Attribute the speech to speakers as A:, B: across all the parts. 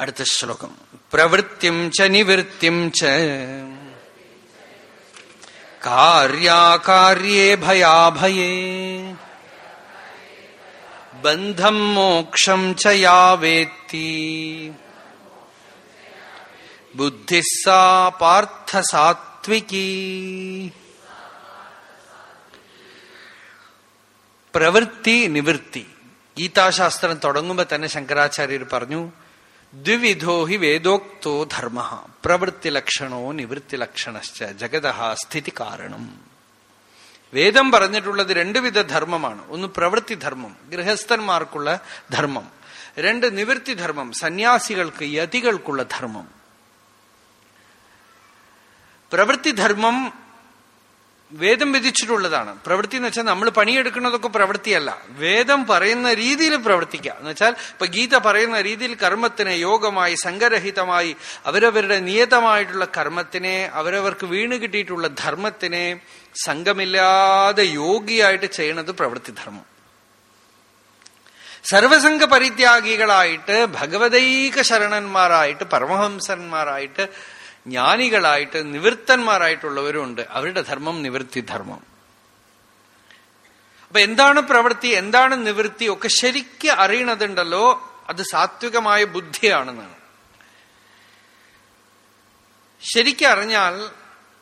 A: അടുത്ത ശ്ലോകം. പ്രവൃത്തിം ച നിവൃത്തിം ച. കാര്യാകാര്യേ ഭയാഭയേ. ബന്ധം മോക്ഷം യാ വേത്തി ബുദ്ധി സാ പാർത്ഥ പ്രവൃത്തി നിവൃത്തി. ഗീതാശാസ്ത്രം തുടങ്ങുമ്പോ തന്നെ ശങ്കരാചാര്യർ പറഞ്ഞു ദ്വിവിധോ ഹി വേദോക്തോ ധർമ്മ. പ്രവൃത്തി ലക്ഷണോ നിവൃത്തി ലക്ഷണശ്ച ജഗത സ്ഥിതി കാരണം. വേദം പറഞ്ഞിട്ടുള്ളത് രണ്ടുവിധ ധർമ്മമാണ്. ഒന്ന് പ്രവൃത്തി ധർമ്മം ഗൃഹസ്ഥന്മാർക്കുള്ള ധർമ്മം. രണ്ട് നിവൃത്തി ധർമ്മം സന്യാസികൾക്ക് യതികൾക്കുള്ള ധർമ്മം. പ്രവൃത്തി ധർമ്മം വേദം വിധിച്ചിട്ടുള്ളതാണ്. പ്രവൃത്തി എന്ന് വെച്ചാൽ നമ്മൾ പണിയെടുക്കുന്നതൊക്കെ പ്രവൃത്തിയല്ല. വേദം പറയുന്ന രീതിയിൽ പ്രവർത്തിക്കുക. എന്ന് വെച്ചാൽ ഇപ്പൊ ഗീത പറയുന്ന രീതിയിൽ കർമ്മത്തിനെ യോഗമായി സംഘരഹിതമായി അവരവരുടെ നിയതമായിട്ടുള്ള കർമ്മത്തിനെ അവരവർക്ക് വീണ് കിട്ടിയിട്ടുള്ള ധർമ്മത്തിനെ സംഘമില്ലാതെ യോഗിയായിട്ട് ചെയ്യണത് പ്രവൃത്തി ധർമ്മം സർവസംഘ പരിത്യാഗികളായിട്ട് ഭഗവതൈക ശരണന്മാരായിട്ട് പരമഹംസന്മാരായിട്ട് ജ്ഞാനികളായിട്ട് നിവൃത്തന്മാരായിട്ടുള്ളവരുണ്ട്. അവരുടെ ധർമ്മം നിവൃത്തി ധർമ്മം അപ്പൊ എന്താണ് പ്രവൃത്തി എന്താണ് നിവൃത്തി ഒക്കെ ശരിക്ക് അറിയണതുണ്ടല്ലോ അത് സാത്വികമായ ബുദ്ധിയാണെന്നാണ്. ശരിക്കും അറിഞ്ഞാൽ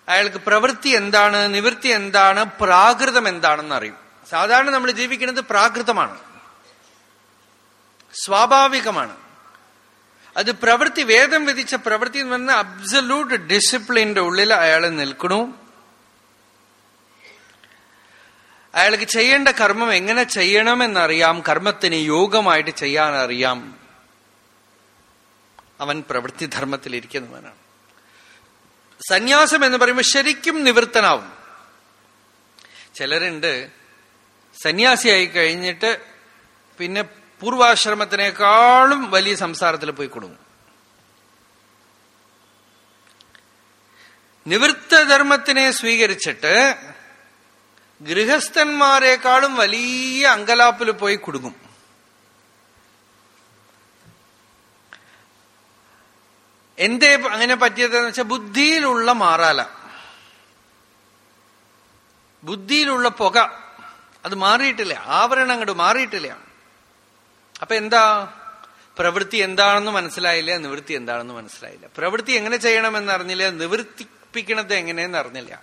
A: അയാൾക്ക് പ്രവൃത്തി എന്താണ് നിവൃത്തി എന്താണ് പ്രാകൃതം എന്താണെന്ന് അറിയും സാധാരണ നമ്മൾ ജീവിക്കുന്നത് പ്രാകൃതമാണ്. സ്വാഭാവികമാണ്. അത് പ്രവൃത്തി വേദം വിധിച്ച പ്രവൃത്തി എന്ന് പറഞ്ഞാൽ അബ്സല്യൂട്ട് ഡിസിപ്ലിന്റെ ഉള്ളിൽ അയാൾ നിൽക്കണു. അയാൾക്ക് ചെയ്യേണ്ട കർമ്മം എങ്ങനെ ചെയ്യണമെന്നറിയാം കർമ്മത്തിന് യോഗമായിട്ട് ചെയ്യാൻ അറിയാം അവൻ പ്രവൃത്തി ധർമ്മത്തിലിരിക്കുന്നവനാണ് സന്യാസം എന്ന് പറയുമ്പോൾ ശരിക്കും നിവൃത്തനാവും. ചിലരുണ്ട് സന്യാസിയായി കഴിഞ്ഞിട്ട് പിന്നെ പൂർവാശ്രമത്തിനേക്കാളും വലിയ സംസാരത്തിൽ പോയി കൊടുക്കും നിവൃത്തധർമ്മത്തിനെ സ്വീകരിച്ചിട്ട് ഗൃഹസ്ഥന്മാരെക്കാളും വലിയ അങ്കലാപ്പിൽ പോയി കുടുങ്ങും. എന്തേ അങ്ങനെ പറ്റിയതെന്ന് വെച്ചാൽ ബുദ്ധിയിലുള്ള മാറാല. ബുദ്ധിയിലുള്ള പുക. അത് മാറിയിട്ടില്ല. ആവരണം അങ്ങോട്ട് മാറിയിട്ടില്ല. അപ്പൊ എന്താ? പ്രവൃത്തി എന്താണെന്ന് മനസ്സിലായില്ല നിവൃത്തി എന്താണെന്ന് മനസ്സിലായില്ല. പ്രവൃത്തി എങ്ങനെ ചെയ്യണമെന്ന് അറിഞ്ഞില്ല നിവർത്തിപ്പിക്കണത് എങ്ങനെയെന്ന് അറിഞ്ഞില്ല.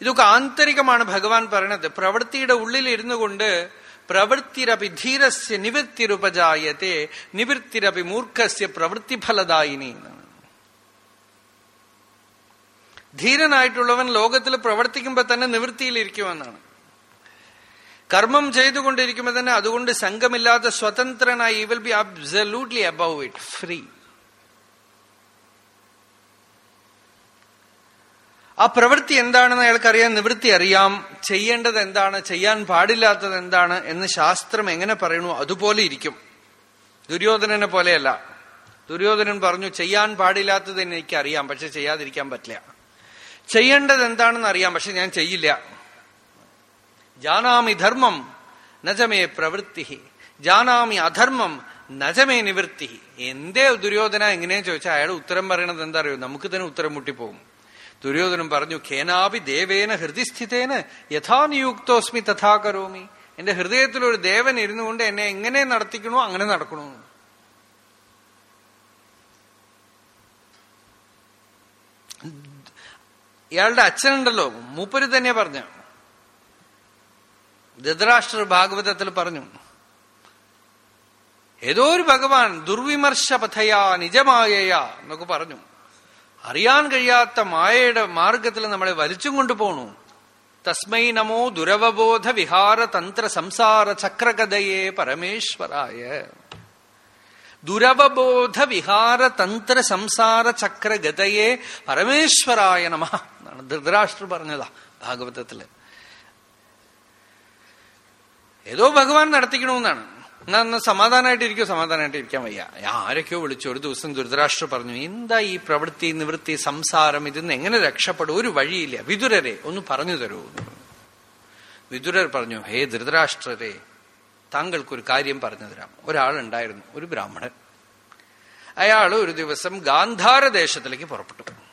A: ഇതൊക്കെ ആന്തരികമാണ് ഭഗവാൻ പറയണത്. പ്രവൃത്തിയുടെ ഉള്ളിൽ ഇരുന്നു കൊണ്ട് പ്രവൃത്തിരപി ധീരസ്യ നിവൃത്തിരുപജായത്തെ നിവൃത്തിരപി മൂർഖസ്യ പ്രവൃത്തിഫലദായിനി എന്നാണ് ധീരനായിട്ടുള്ളവൻ ലോകത്തിൽ പ്രവർത്തിക്കുമ്പോൾ തന്നെ നിവൃത്തിയിലിരിക്കുമെന്നാണ്. കർമ്മം ചെയ്തുകൊണ്ടിരിക്കുമ്പോൾ തന്നെ അതുകൊണ്ട് സംഘമില്ലാത്ത സ്വതന്ത്രനായി will be absolutely above it free ആ പ്രവൃത്തി എന്താണെന്ന് അയാൾക്കറിയാം നിവൃത്തി അറിയാം. ചെയ്യേണ്ടത് എന്താണ്? ചെയ്യാൻ പാടില്ലാത്തത് എന്താണ്? എന്ന് ശാസ്ത്രം എങ്ങനെ പറയണു അതുപോലെ ഇരിക്കും. ദുര്യോധനനെ പോലെയല്ല. ദുര്യോധനൻ പറഞ്ഞു ചെയ്യാൻ പാടില്ലാത്തത് എനിക്ക് അറിയാം പക്ഷെ ചെയ്യാതിരിക്കാൻ പറ്റില്ല. ചെയ്യേണ്ടത് എന്താണെന്ന് അറിയാം പക്ഷെ ഞാൻ ചെയ്യില്ല. ജാനാമി ധർമ്മം നജമേ പ്രവൃത്തി. ജാനാമി അധർമ്മം നജമേ നിവൃത്തി. എന്തേ ദുര്യോധന എങ്ങനെയാ ചോദിച്ചാൽ അയാൾ ഉത്തരം പറയണത് എന്താ അറിയോ നമുക്ക് തന്നെ ഉത്തരം മുട്ടിപ്പോകും. ദുര്യോധനം പറഞ്ഞു ഖേനാപി ദേവേന ഹൃദയസ്ഥിതേന യഥാ നിയുക്തോസ്മി തഥാ കരോമി. എന്റെ ഹൃദയത്തിൽ ഒരു ദേവൻ ഇരുന്നു കൊണ്ട് എന്നെ എങ്ങനെ നടത്തിക്കണോ അങ്ങനെ നടക്കണോ ഇയാളുടെ അച്ഛനുണ്ടല്ലോ മൂപ്പര് തന്നെ പറഞ്ഞു ധൃതരാഷ്ട്ര ഭാഗവതത്തിൽ പറഞ്ഞു ഏതോ ഒരു ഭഗവാൻ ദുർവിമർശ പഥയാ നിജമായയാ എന്നൊക്കെ പറഞ്ഞു. അറിയാൻ കഴിയാത്ത മായയുടെ മാർഗത്തിൽ നമ്മളെ വലിച്ചും കൊണ്ടുപോണു. തസ്മൈ നമോ ദുരവബോധ വിഹാര തന്ത്ര സംസാര ചക്രകഥയെ പരമേശ്വരായ. ദുരവബോധ വിഹാര തന്ത്ര സംസാര ചക്രഗതയെ പരമേശ്വരായ നമ എന്നാണ് ധൃതരാഷ്ട്ര പറഞ്ഞതാ ഭാഗവതത്തിൽ. ഏതോ ഭഗവാൻ നടത്തിക്കണമെന്നാണ് എന്നാ സമാധാനമായിട്ടിരിക്കോ സമാധാനമായിട്ട് ഇരിക്കാൻ വയ്യ. ആരൊക്കെയോ വിളിച്ചു. ഒരു ദിവസം ദുരിതരാഷ്ട്ര പറഞ്ഞു എന്താ ഈ പ്രവൃത്തി നിവൃത്തി സംസാരം? ഇതിന്ന് എങ്ങനെ രക്ഷപ്പെടും? ഒരു വഴിയില്ല. വിതുരരെ ഒന്ന് പറഞ്ഞു തരൂ. വിതുരർ പറഞ്ഞു ഹേ ധൃതരാഷ്ട്രരെ താങ്കൾക്കൊരു കാര്യം പറഞ്ഞു തരാം. ഒരാളുണ്ടായിരുന്നു ഒരു ബ്രാഹ്മണൻ. അയാൾ ഒരു ദിവസം ഗാന്ധാര ദേശത്തിലേക്ക് പുറപ്പെട്ടു.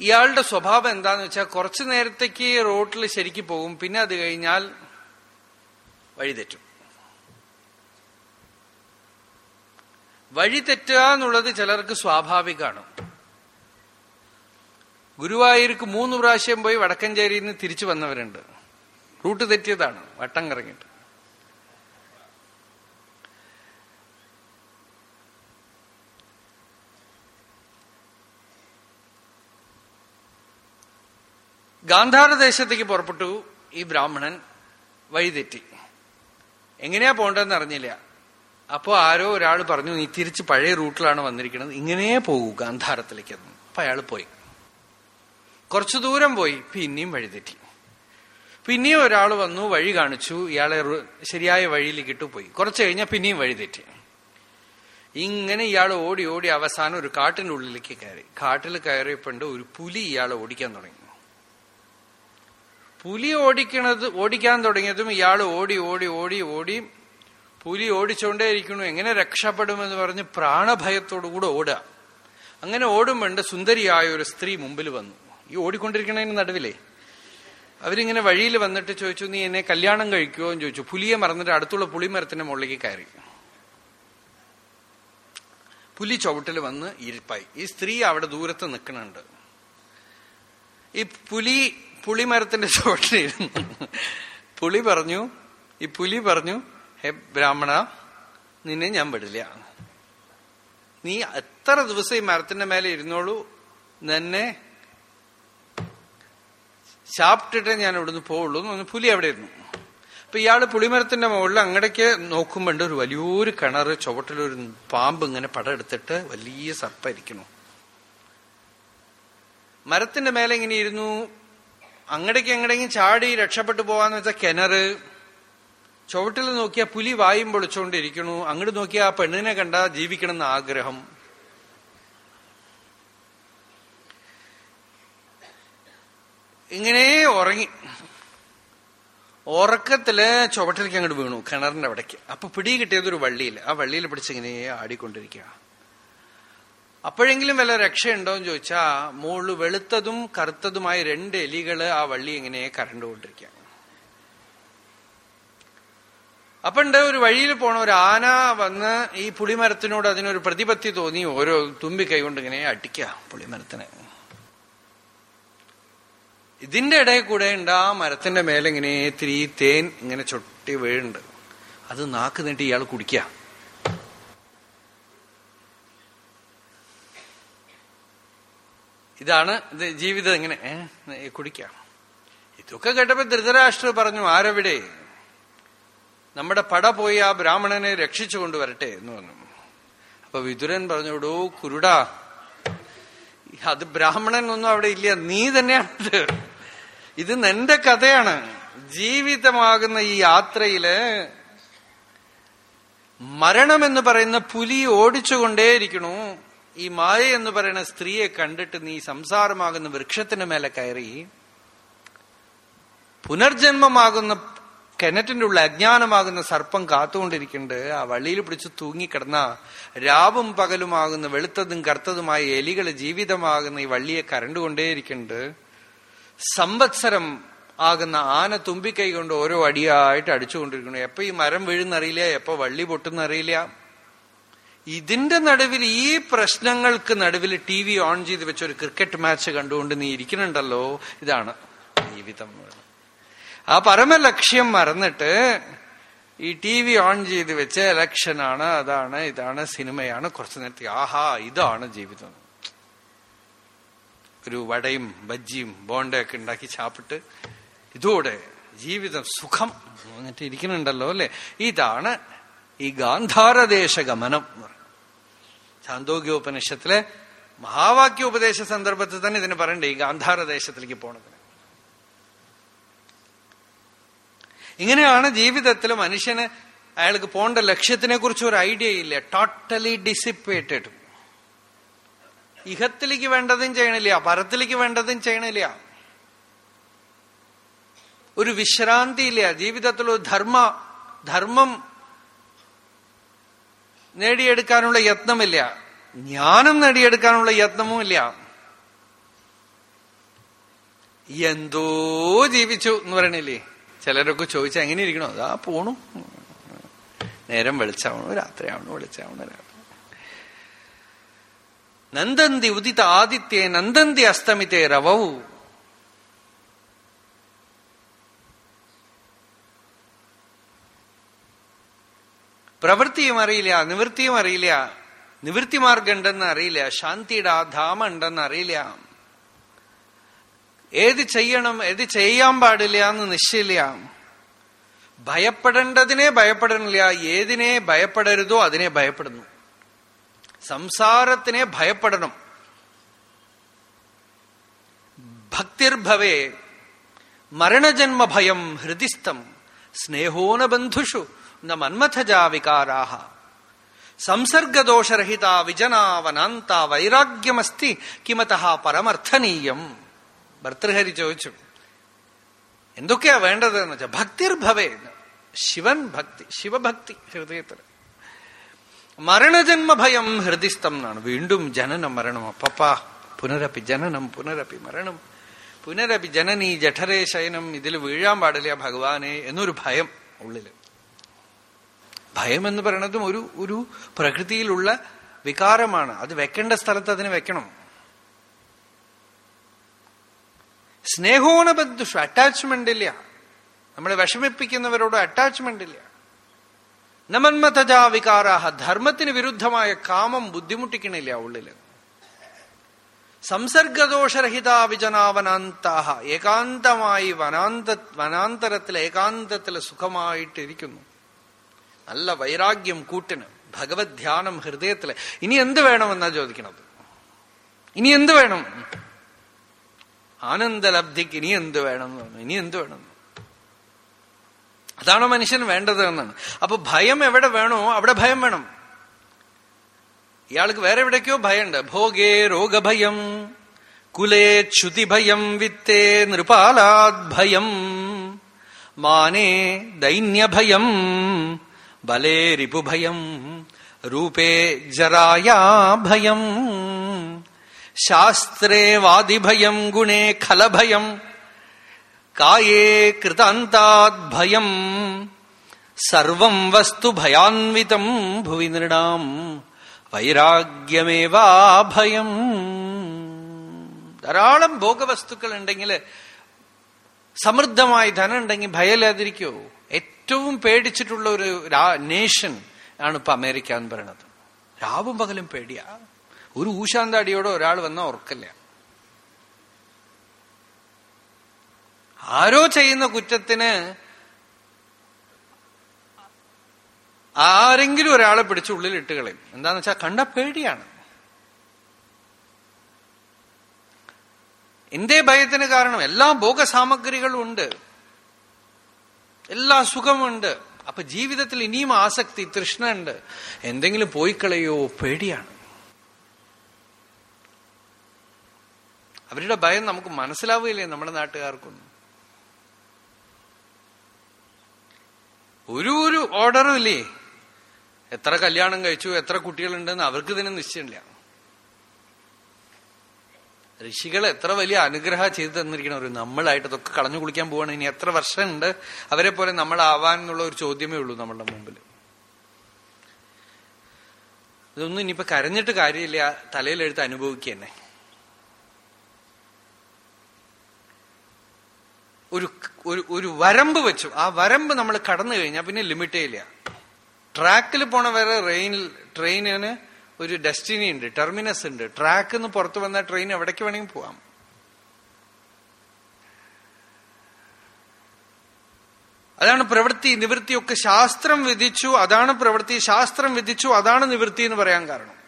A: ഇയാളുടെ സ്വഭാവം എന്താന്ന് വെച്ചാൽ കുറച്ചു നേരത്തേക്ക് റോട്ടിൽ ശരിക്ക് പോകും പിന്നെ അത് കഴിഞ്ഞാൽ വഴിതെറ്റും വഴിതെറ്റുക എന്നുള്ളത് ചിലർക്ക് സ്വാഭാവികമാണ്. ഗുരുവായൂർക്ക് മൂന്ന് പ്രാവശ്യം പോയി വടക്കഞ്ചേരിയിൽ നിന്ന് തിരിച്ചു വന്നവരുണ്ട്. റൂട്ട് തെറ്റിയതാണ് വട്ടം കറങ്ങിയിട്ട്. ഗാന്ധാര ദേശത്തേക്ക് പുറപ്പെട്ടു ഈ ബ്രാഹ്മണൻ വഴിതെറ്റി എങ്ങനെയാ പോണ്ടെന്ന് അറിഞ്ഞില്ല. അപ്പോ ആരോ ഒരാൾ പറഞ്ഞു നീ തിരിച്ച് പഴയ റൂട്ടിലാണ് വന്നിരിക്കുന്നത്. ഇങ്ങനെ പോകൂ ഗാന്ധാരത്തിലേക്ക്. അപ്പൊ അയാൾ പോയി. കുറച്ചു ദൂരം പോയി പിന്നെയും വഴിതെറ്റി പിന്നെയും ഒരാൾ വന്നു വഴി കാണിച്ചു. ഇയാളെ ശരിയായ വഴിയിലേക്ക് ഇട്ടു പോയി. കുറച്ചു കഴിഞ്ഞാൽ പിന്നെയും വഴിതെറ്റി ഇങ്ങനെ ഇയാൾ ഓടി ഓടി അവസാനം ഒരു കാട്ടിന്റെ ഉള്ളിലേക്ക് കയറി. കാട്ടിൽ കയറിയപ്പോണ്ട് ഒരു പുലി ഇയാളെ ഓടിക്കാൻ തുടങ്ങി. പുലി ഓടിക്കണത് ഓടിക്കാൻ തുടങ്ങിയതും ഇയാൾ ഓടി ഓടി ഓടി ഓടി പുലി ഓടിച്ചുകൊണ്ടേയിരിക്കണു എങ്ങനെ രക്ഷപ്പെടുമെന്ന് പറഞ്ഞ് പ്രാണഭയത്തോടുകൂടെ ഓടുക. അങ്ങനെ ഓടുമ്പോണ്ട് സുന്ദരിയായ ഒരു സ്ത്രീ മുമ്പിൽ വന്നു. ഈ ഓടിക്കൊണ്ടിരിക്കണതിന് നടുവിലേ. അവരിങ്ങനെ വഴിയിൽ വന്നിട്ട് ചോദിച്ചു നീ എന്നെ കല്യാണം കഴിക്കുമോ എന്ന് ചോദിച്ചു. പുലിയെ മറന്നിട്ട് അടുത്തുള്ള പുളിമരത്തിന്റെ മുകളിലേക്ക് കയറി. പുലി ചവിട്ടിൽ വന്ന് ഇരിപ്പായി. ഈ സ്ത്രീ അവിടെ ദൂരത്ത് നിൽക്കുന്നുണ്ട് ഈ പുലി പുളിമരത്തിന്റെ ചുവട്ടിലിരുന്നു. പുളി പറഞ്ഞു ഈ പുലി പറഞ്ഞു ഹേ ബ്രാഹ്മണ നിന്നെ ഞാൻ വിടില്ല. നീ എത്ര ദിവസം ഈ മരത്തിന്റെ മേലെ ഇരുന്നോളൂ നിന്നെ ശാപ്റ്റിട്ടേ ഞാൻ ഇവിടുന്ന് പോവുള്ളൂ എന്ന് പറഞ്ഞു. പുലി അവിടെ ഇരുന്നു. അപ്പൊ ഇയാൾ പുളിമരത്തിന്റെ മുകളിൽ അങ്ങടേക്ക് നോക്കുമ്പോണ്ട് ഒരു വലിയൊരു കിണറ് ചുവട്ടിലൊരു പാമ്പ് ഇങ്ങനെ പടം എടുത്തിട്ട് വലിയ ഇരിക്കണു മരത്തിന്റെ മേലെ ഇങ്ങനെ ഇരുന്നു. അങ്ങടേക്ക് എങ്ങടെങ്കിലും ചാടി രക്ഷപ്പെട്ടു പോവാന്ന് വെച്ചാൽ കിണറ്. ചുവട്ടിൽ നോക്കിയ പുലി വായും പൊളിച്ചുകൊണ്ടിരിക്കണു അങ്ങോട്ട് നോക്കിയ ആ പെണ്ണിനെ കണ്ട ജീവിക്കണമെന്ന ആഗ്രഹം. ഇങ്ങനെ ഉറങ്ങി. ഉറക്കത്തിൽ ചുവട്ടിലേക്ക് അങ്ങോട്ട് വീണു കിണറിന്റെ അവിടേക്ക്. അപ്പൊ പിടി കിട്ടിയത് ഒരു വള്ളിയിൽ ആ വള്ളിയിൽ പിടിച്ചിങ്ങനെ ആടിക്കൊണ്ടിരിക്കുക അപ്പോഴെങ്കിലും വല്ല രക്ഷയുണ്ടോ എന്ന് ചോദിച്ചാ മുകളിൽ വെളുത്തതും കറുത്തതുമായ രണ്ട് എലികൾ ആ വള്ളി ഇങ്ങനെ കരണ്ടുകൊണ്ടിരിക്കുക അപ്പണ്ട് ഒരു വഴിയിൽ പോണ ഒരു ആന വന്ന് ഈ പുളിമരത്തിനോട് അതിനൊരു പ്രതിപത്തി തോന്നി ഓരോ തുമ്പി കൈകൊണ്ട് ഇങ്ങനെ അടിക്ക പുളിമരത്തിന്. ഇതിന്റെ ഇടയിൽ കൂടെ ഉണ്ട് ആ മരത്തിന്റെ മേലെ ഇങ്ങനെ തിരി തേൻ ഇങ്ങനെ ചൊട്ടി വീഴുണ്ട് അത് നാക്ക് നീട്ടി ഇയാൾ കുടിക്കുക. ഇതാണ് ഇത് ജീവിതം ഇങ്ങനെ കുടിക്കാം ഇതൊക്കെ കേട്ടപ്പോ ധൃതരാഷ്ട്ര പറഞ്ഞു ആരവിടെ? നമ്മുടെ പട പോയി ആ ബ്രാഹ്മണനെ രക്ഷിച്ചു കൊണ്ടുവരട്ടെ എന്ന് പറഞ്ഞു. അപ്പൊ വിതുരൻ പറഞ്ഞോടോ കുരുടാ അത് ബ്രാഹ്മണൻ ഒന്നും അവിടെ ഇല്ല നീ തന്നെയാണ് ഇത് നിന്റെ കഥയാണ്. ജീവിതമാകുന്ന ഈ യാത്രയിൽ മരണം എന്ന് പറയുന്ന പുലി ഓടിച്ചുകൊണ്ടേയിരിക്കണു. ഈ മായ എന്ന് പറയുന്ന സ്ത്രീയെ കണ്ടിട്ട് നീ സംസാരമാകുന്ന വൃക്ഷത്തിന് മേലെ കയറി പുനർജന്മമാകുന്ന കിണറ്റിന്റെ ഉള്ള അജ്ഞാനമാകുന്ന സർപ്പം കാത്തുകൊണ്ടിരിക്കുന്നുണ്ട് ആ വള്ളിയിൽ പിടിച്ച് തൂങ്ങിക്കിടന്ന രാവും പകലുമാകുന്ന വെളുത്തതും കറുത്തതുമായ എലികൾ ജീവിതമാകുന്ന ഈ വള്ളിയെ കരണ്ടുകൊണ്ടേയിരിക്കുന്നുണ്ട് സംവത്സരം ആകുന്ന ആന തുമ്പിക്കൈ കൊണ്ട് ഓരോ അടിയായിട്ട് അടിച്ചുകൊണ്ടിരിക്കുന്നു. എപ്പോ ഈ മരം വീഴുന്നറിയില്ല എപ്പോ വള്ളി പൊട്ടുന്നറിയില്ല. ഇതിന്റെ നടുവിൽ ഈ പ്രശ്നങ്ങൾക്ക് നടുവിൽ ടി വി ഓൺ ചെയ്ത് വെച്ച ഒരു ക്രിക്കറ്റ് മാച്ച് കണ്ടുകൊണ്ട് നീ ഇരിക്കുന്നുണ്ടല്ലോ. ഇതാണ് ജീവിതം. ആ പരമ ലക്ഷ്യം മറന്നിട്ട് ഈ ടി വി ഓൺ ചെയ്ത് വെച്ച് ഇലക്ഷനാണ് അതാണ് ഇതാണ് സിനിമയാണ് കുറച്ചു നേരത്തെ. ആഹാ ഇതാണ് ജീവിതം. ഒരു വടയും ബജ്ജിയും ബോണ്ടയൊക്കെ ഉണ്ടാക്കി ചാപ്പിട്ട് ഇതോടെ ജീവിതം സുഖം. എന്നിട്ട് ഇരിക്കുന്നുണ്ടല്ലോ അല്ലെ? ഇതാണ് ഈ ഗാന്ധാരദേശ ഗമനം. ചാന്തോഗ്യോപനിഷത്തിലെ മഹാവാക്യോപദേശ സന്ദർഭത്തിൽ തന്നെ ഇതിന് പറയണ്ടേ ഈ ഗാന്ധാരദേശത്തിലേക്ക് പോണതിന്. ഇങ്ങനെയാണ് ജീവിതത്തിൽ മനുഷ്യന് അയാൾക്ക് പോണ്ട ലക്ഷ്യത്തിനെ കുറിച്ച് ഒരു ഐഡിയ ഇല്ല. ടോട്ടലി ഡിസിപ്പേറ്റഡ് ഇഹത്തിലേക്ക് വേണ്ടതും ചെയ്യണില്ല പരത്തിലേക്ക് വേണ്ടതും ചെയ്യണില്ല. ഒരു വിശ്രാന്തി ഇല്ല ജീവിതത്തിൽ ഒരു ധർമ്മ ധർമ്മം നേടിയെടുക്കാനുള്ള യത്നമില്ല. ജ്ഞാനം നേടിയെടുക്കാനുള്ള യത്നവും ഇല്ല. എന്തോ ജീവിച്ചു എന്ന് പറയണില്ലേ? ചിലരൊക്കെ ചോദിച്ചാൽ എങ്ങനെ ഇരിക്കണോ? അതാ പോണു. നേരം വെളിച്ചാവണു രാത്രിയാവണു വെളിച്ചാവണു രാത്രി. നന്ദന്തി ഉദിത ആദിത്യേ നന്ദന്തി അസ്തമിത്തെ രവൗ പ്രവൃത്തിയും അറിയില്ല നിവൃത്തിയും അറിയില്ല. നിവൃത്തി മാർഗം ഉണ്ടെന്ന് അറിയില്ല ശാന്തിയുടെ ആ ധാമ ഉണ്ടെന്ന് അറിയില്ല. ഏത് ചെയ്യണം ഏത് ചെയ്യാൻ പാടില്ല എന്ന് നിശ്ചയില്ല. ഭയപ്പെടേണ്ടതിനെ ഭയപ്പെടണില്ല ഏതിനെ ഭയപ്പെടരുതോ അതിനെ ഭയപ്പെടുന്നു. സംസാരത്തിനെ ഭയപ്പെടണം. ഭക്തിർഭവേ മരണജന്മഭയം ഹൃദിസ്ഥം സ്നേഹോന ബന്ധുഷു ന മന്മഥജാ വികാരാഹ. സംസർഗദോഷരഹിത വിജനാവനാന്ത വൈരാഗ്യമസ്തി കിമത പരമർത്ഥനീയം. ഭർത്തൃഹരി ചോദിച്ചു എന്തൊക്കെയാ വേണ്ടത് എന്ന് വെച്ചാൽ ഭക്തിർഭവേ ശിവൻ ഭക്തി ശിവഭക്തി ഹൃദയത്തിൽ. മരണജന്മഭയം ഹൃദിസ്ഥം എന്നാണ്. വീണ്ടും ജനനം മരണം അപ്പപ്പാ പുനരപ്പി ജനനം പുനരപ്പി മരണം. പുനരപ്പി ജനനീ ജഠരേ ശയനം ഇതിൽ വീഴാൻ പാടില്ല ഭഗവാനെ എന്നൊരു ഭയം ഉള്ളിൽ. ഭയം എന്ന് പറയുന്നതും ഒരു ഒരു പ്രകൃതിയിലുള്ള വികാരമാണ്. അത് വെക്കേണ്ട സ്ഥലത്ത് അതിനെ വെക്കണം. സ്നേഹോണ ബന്ധുഷു അറ്റാച്ച്മെന്റ് ഇല്ല. നമ്മളെ വിഷമിപ്പിക്കുന്നവരോട് അറ്റാച്ച്മെന്റ് ഇല്ല. നമന്മതജാ വികാരാഹ ധർമ്മത്തിന് വിരുദ്ധമായ കാമം ബുദ്ധിമുട്ടിക്കണില്ല ഉള്ളിൽ. സംസർഗദോഷരഹിതാ വിജനാവനാന്താഹ ഏകാന്തമായി വനാന്ത വനാന്തരത്തിൽ ഏകാന്തത്തിൽ സുഖമായിട്ടിരിക്കുന്നു. നല്ല വൈരാഗ്യം കൂട്ടിന് ഭഗവത് ധ്യാനം ഹൃദയത്തിൽ. ഇനി എന്ത് വേണമെന്നാ ചോദിക്കണത്? ഇനി എന്ത് വേണം? ആനന്ദലബ്ധിക്ക് ഇനി എന്ത് വേണം ഇനി എന്ത് വേണം? അതാണ് മനുഷ്യൻ വേണ്ടത് എന്നാണ്. അപ്പൊ ഭയം എവിടെ വേണോ അവിടെ ഭയം വേണം. ഇയാൾക്ക് വേറെ എവിടേക്കോ ഭയമുണ്ട് ഭോഗേ രോഗഭയം കുലേ ച്യുതിഭയം വിത്തേ നൃപാലാത് ഭയം മാനേ ദൈന്യഭയം ബലേ റിപുഭയം രൂപേ ജരായാഭയം. ശാസ്ത്രേ വാദിഭയം ഗുണേ ഖലഭയം. കായേ കൃതാന്താത് ഭയം സർവം വസ്തു ഭയാൻവിതം ഭുവി നൃണാം വൈരാഗ്യമേവാഭയം. ധാരാളം ഭോഗവസ്തുക്കൾ ഉണ്ടെങ്കിൽ സമൃദ്ധമായി ധനം ഉണ്ടെങ്കിൽ ഭയമില്ലാതിരിക്കോ. ഏറ്റവും പേടിച്ചിട്ടുള്ള ഒരു നേഷൻ ആണ് ഇപ്പൊ അമേരിക്ക എന്ന് പറയണത് രാവും പകലും പേടിയാ. ഒരു ഊശാന്താടിയോടെ ഒരാൾ വന്ന ഓർക്കല്ല ആരോ ചെയ്യുന്ന കുറ്റത്തിന് ആരെങ്കിലും ഒരാളെ പിടിച്ച് ഇട്ടുകളയും കളയും. എന്താന്ന് വെച്ചാൽ കണ്ട പേടിയാണ്. എന്തേ ഭയത്തിന് കാരണം? എല്ലാ ഭോഗസാമഗ്രികളും ഉണ്ട് എല്ലാ സുഖമുണ്ട്. അപ്പൊ ജീവിതത്തിൽ ഇനിയും ആസക്തി തൃഷ്ണ ഉണ്ട് എന്തെങ്കിലും പോയിക്കളയോ? പേടിയാണ്. അവരുടെ ഭയം നമുക്ക് മനസ്സിലാവുകയില്ലേ നമ്മുടെ നാട്ടുകാർക്കൊന്നും? ഒരു ഒരു ഓർഡറും ഇല്ലേ? എത്ര കല്യാണം കഴിച്ചു എത്ര കുട്ടികളുണ്ടെന്ന് അവർക്ക് തന്നെ നിശ്ചയമില്ല. ഋഷികൾ എത്ര വലിയ അനുഗ്രഹ ചെയ്തു തന്നിരിക്കണം ഒരു നമ്മളായിട്ട് ഇതൊക്കെ കളഞ്ഞു കുളിക്കാൻ പോവാണ്. ഇനി എത്ര വർഷമുണ്ട് അവരെ പോലെ നമ്മളാവാൻ എന്നുള്ള ഒരു ചോദ്യമേ ഉള്ളൂ നമ്മളുടെ മുമ്പിൽ. ഇതൊന്നും ഇനിയിപ്പോ കരഞ്ഞിട്ട് കാര്യമില്ല. തലയിലെടുത്ത് അനുഭവിക്കുക തന്നെ. ഒരു ഒരു വരമ്പ് വെച്ചു. ആ വരമ്പ് നമ്മൾ കടന്നു കഴിഞ്ഞാൽ പിന്നെ ലിമിറ്റേ ഇല്ല. ട്രാക്കിൽ പോണ വരെ ട്രെയിനിന് ഒരു ഡെസ്റ്റിനി ഉണ്ട് ടെർമിനസ് ഉണ്ട്. ട്രാക്ക് നിന്ന് പുറത്തു വന്ന ട്രെയിൻ എവിടേക്ക് വേണമെങ്കിൽ പോവാം. അതാണ് പ്രവൃത്തി നിവൃത്തിയൊക്കെ ശാസ്ത്രം വിധിച്ചു അതാണ് പ്രവൃത്തി ശാസ്ത്രം വിധിച്ചു അതാണ് നിവൃത്തി എന്ന് പറയാൻ കാരണം.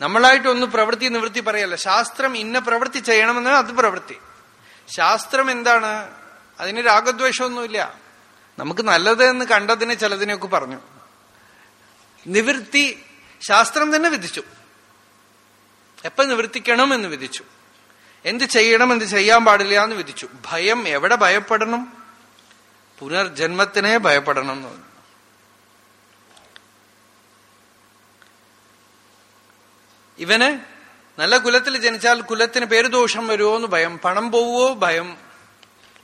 A: നമ്മളായിട്ട് ഒന്ന് പ്രവൃത്തി നിവൃത്തി പറയല്ല. ശാസ്ത്രം ഇന്ന പ്രവൃത്തി ചെയ്യണമെന്ന് അത് പ്രവൃത്തി. ശാസ്ത്രം എന്താണ്? അതിന് രാഗദ്വേഷമൊന്നുമില്ല. നമുക്ക് നല്ലത് എന്ന് കണ്ടതിനെ ചിലതിനെയൊക്കെ പറഞ്ഞു. നിവൃത്തി ശാസ്ത്രം തന്നെ വിധിച്ചു. എപ്പം നിവർത്തിക്കണം എന്ന് വിധിച്ചു. എന്ത് ചെയ്യണം എന്ത് ചെയ്യാൻ പാടില്ല എന്ന് വിധിച്ചു. ഭയം എവിടെ ഭയപ്പെടണം? പുനർജന്മത്തിനെ ഭയപ്പെടണം എന്ന് പറഞ്ഞു. ഇവന് നല്ല കുലത്തിൽ ജനിച്ചാൽ കുലത്തിന് പേരുദോഷം വരുമോ എന്ന് ഭയം. പണം പോവുമോ ഭയം.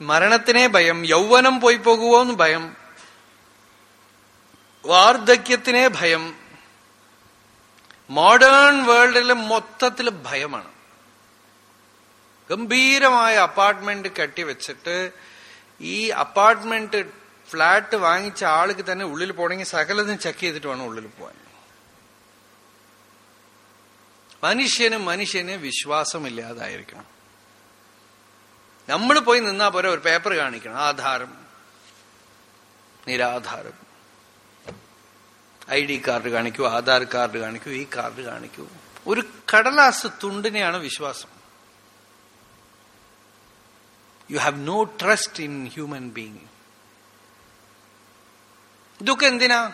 A: മരണത്തിനെ ഭയം. യൗവനം പോയി പോകുമോ എന്ന് ഭയം. വാർദ്ധക്യത്തിനെ ഭയം. മോഡേൺ വേൾഡിൽ മൊത്തത്തിൽ ഭയമാണ്. ഗംഭീരമായ അപ്പാർട്ട്മെന്റ് കെട്ടിവെച്ചിട്ട് ഈ അപ്പാർട്ട്മെന്റ് ഫ്ലാറ്റ് വാങ്ങിച്ച ആൾക്ക് തന്നെ ഉള്ളിൽ പോണെങ്കിൽ സകലതും ചെക്ക് ചെയ്തിട്ട് വേണം ഉള്ളിൽ പോവാൻ. മനുഷ്യന് മനുഷ്യന് വിശ്വാസമില്ലാതായിരിക്കണം. നമ്മൾ പോയി നിന്നാ പോരെ ഒരു പേപ്പർ കാണിക്കണം. ആധാരം. നിരാധാരം. ഐ ഡി കാർഡ് കാണിക്കൂ ആധാർ കാർഡ് കാണിക്കൂ ഈ കാർഡ് കാണിക്കൂ. ഒരു കടലാസ് തുണ്ടിനെയാണ് വിശ്വാസം. You have no trust in human being ഇതൊക്കെ എന്തിനാ?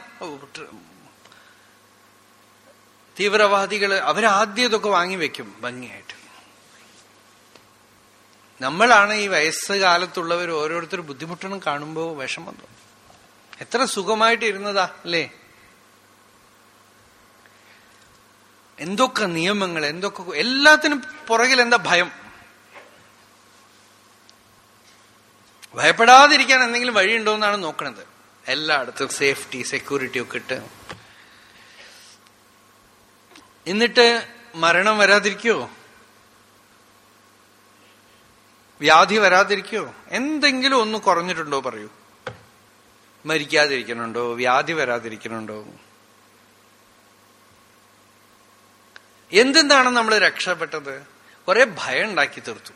A: തീവ്രവാദികൾ അവരാദ്യം ഇതൊക്കെ വാങ്ങി വെക്കും ഭംഗിയായിട്ട്. നമ്മളാണ് ഈ വയസ്സ് കാലത്തുള്ളവർ ഓരോരുത്തർ ബുദ്ധിമുട്ടണം കാണുമ്പോൾ വിഷമം എത്ര സുഖമായിട്ട് ഇരുന്നതാ അല്ലേ? എന്തൊക്കെ നിയമങ്ങൾ എന്തൊക്കെ എല്ലാത്തിനും പുറകിൽ എന്താ ഭയം? ഭയപ്പെടാതിരിക്കാൻ എന്തെങ്കിലും വഴിയുണ്ടോ എന്നാണ് നോക്കണത്. എല്ലായിടത്തും സേഫ്റ്റി സെക്യൂരിറ്റി ഒക്കെ ഇട്ട്. എന്നിട്ട് മരണം വരാതിരിക്കോ? വ്യാധി വരാതിരിക്കോ? എന്തെങ്കിലും ഒന്ന് കുറഞ്ഞിട്ടുണ്ടോ പറയൂ. മരിക്കാതിരിക്കണുണ്ടോ? വ്യാധി വരാതിരിക്കണുണ്ടോ? എന്തെന്താണ് നമ്മൾ രക്ഷപ്പെട്ടത്? കുറെ ഭയം ഉണ്ടാക്കി തീർത്തു.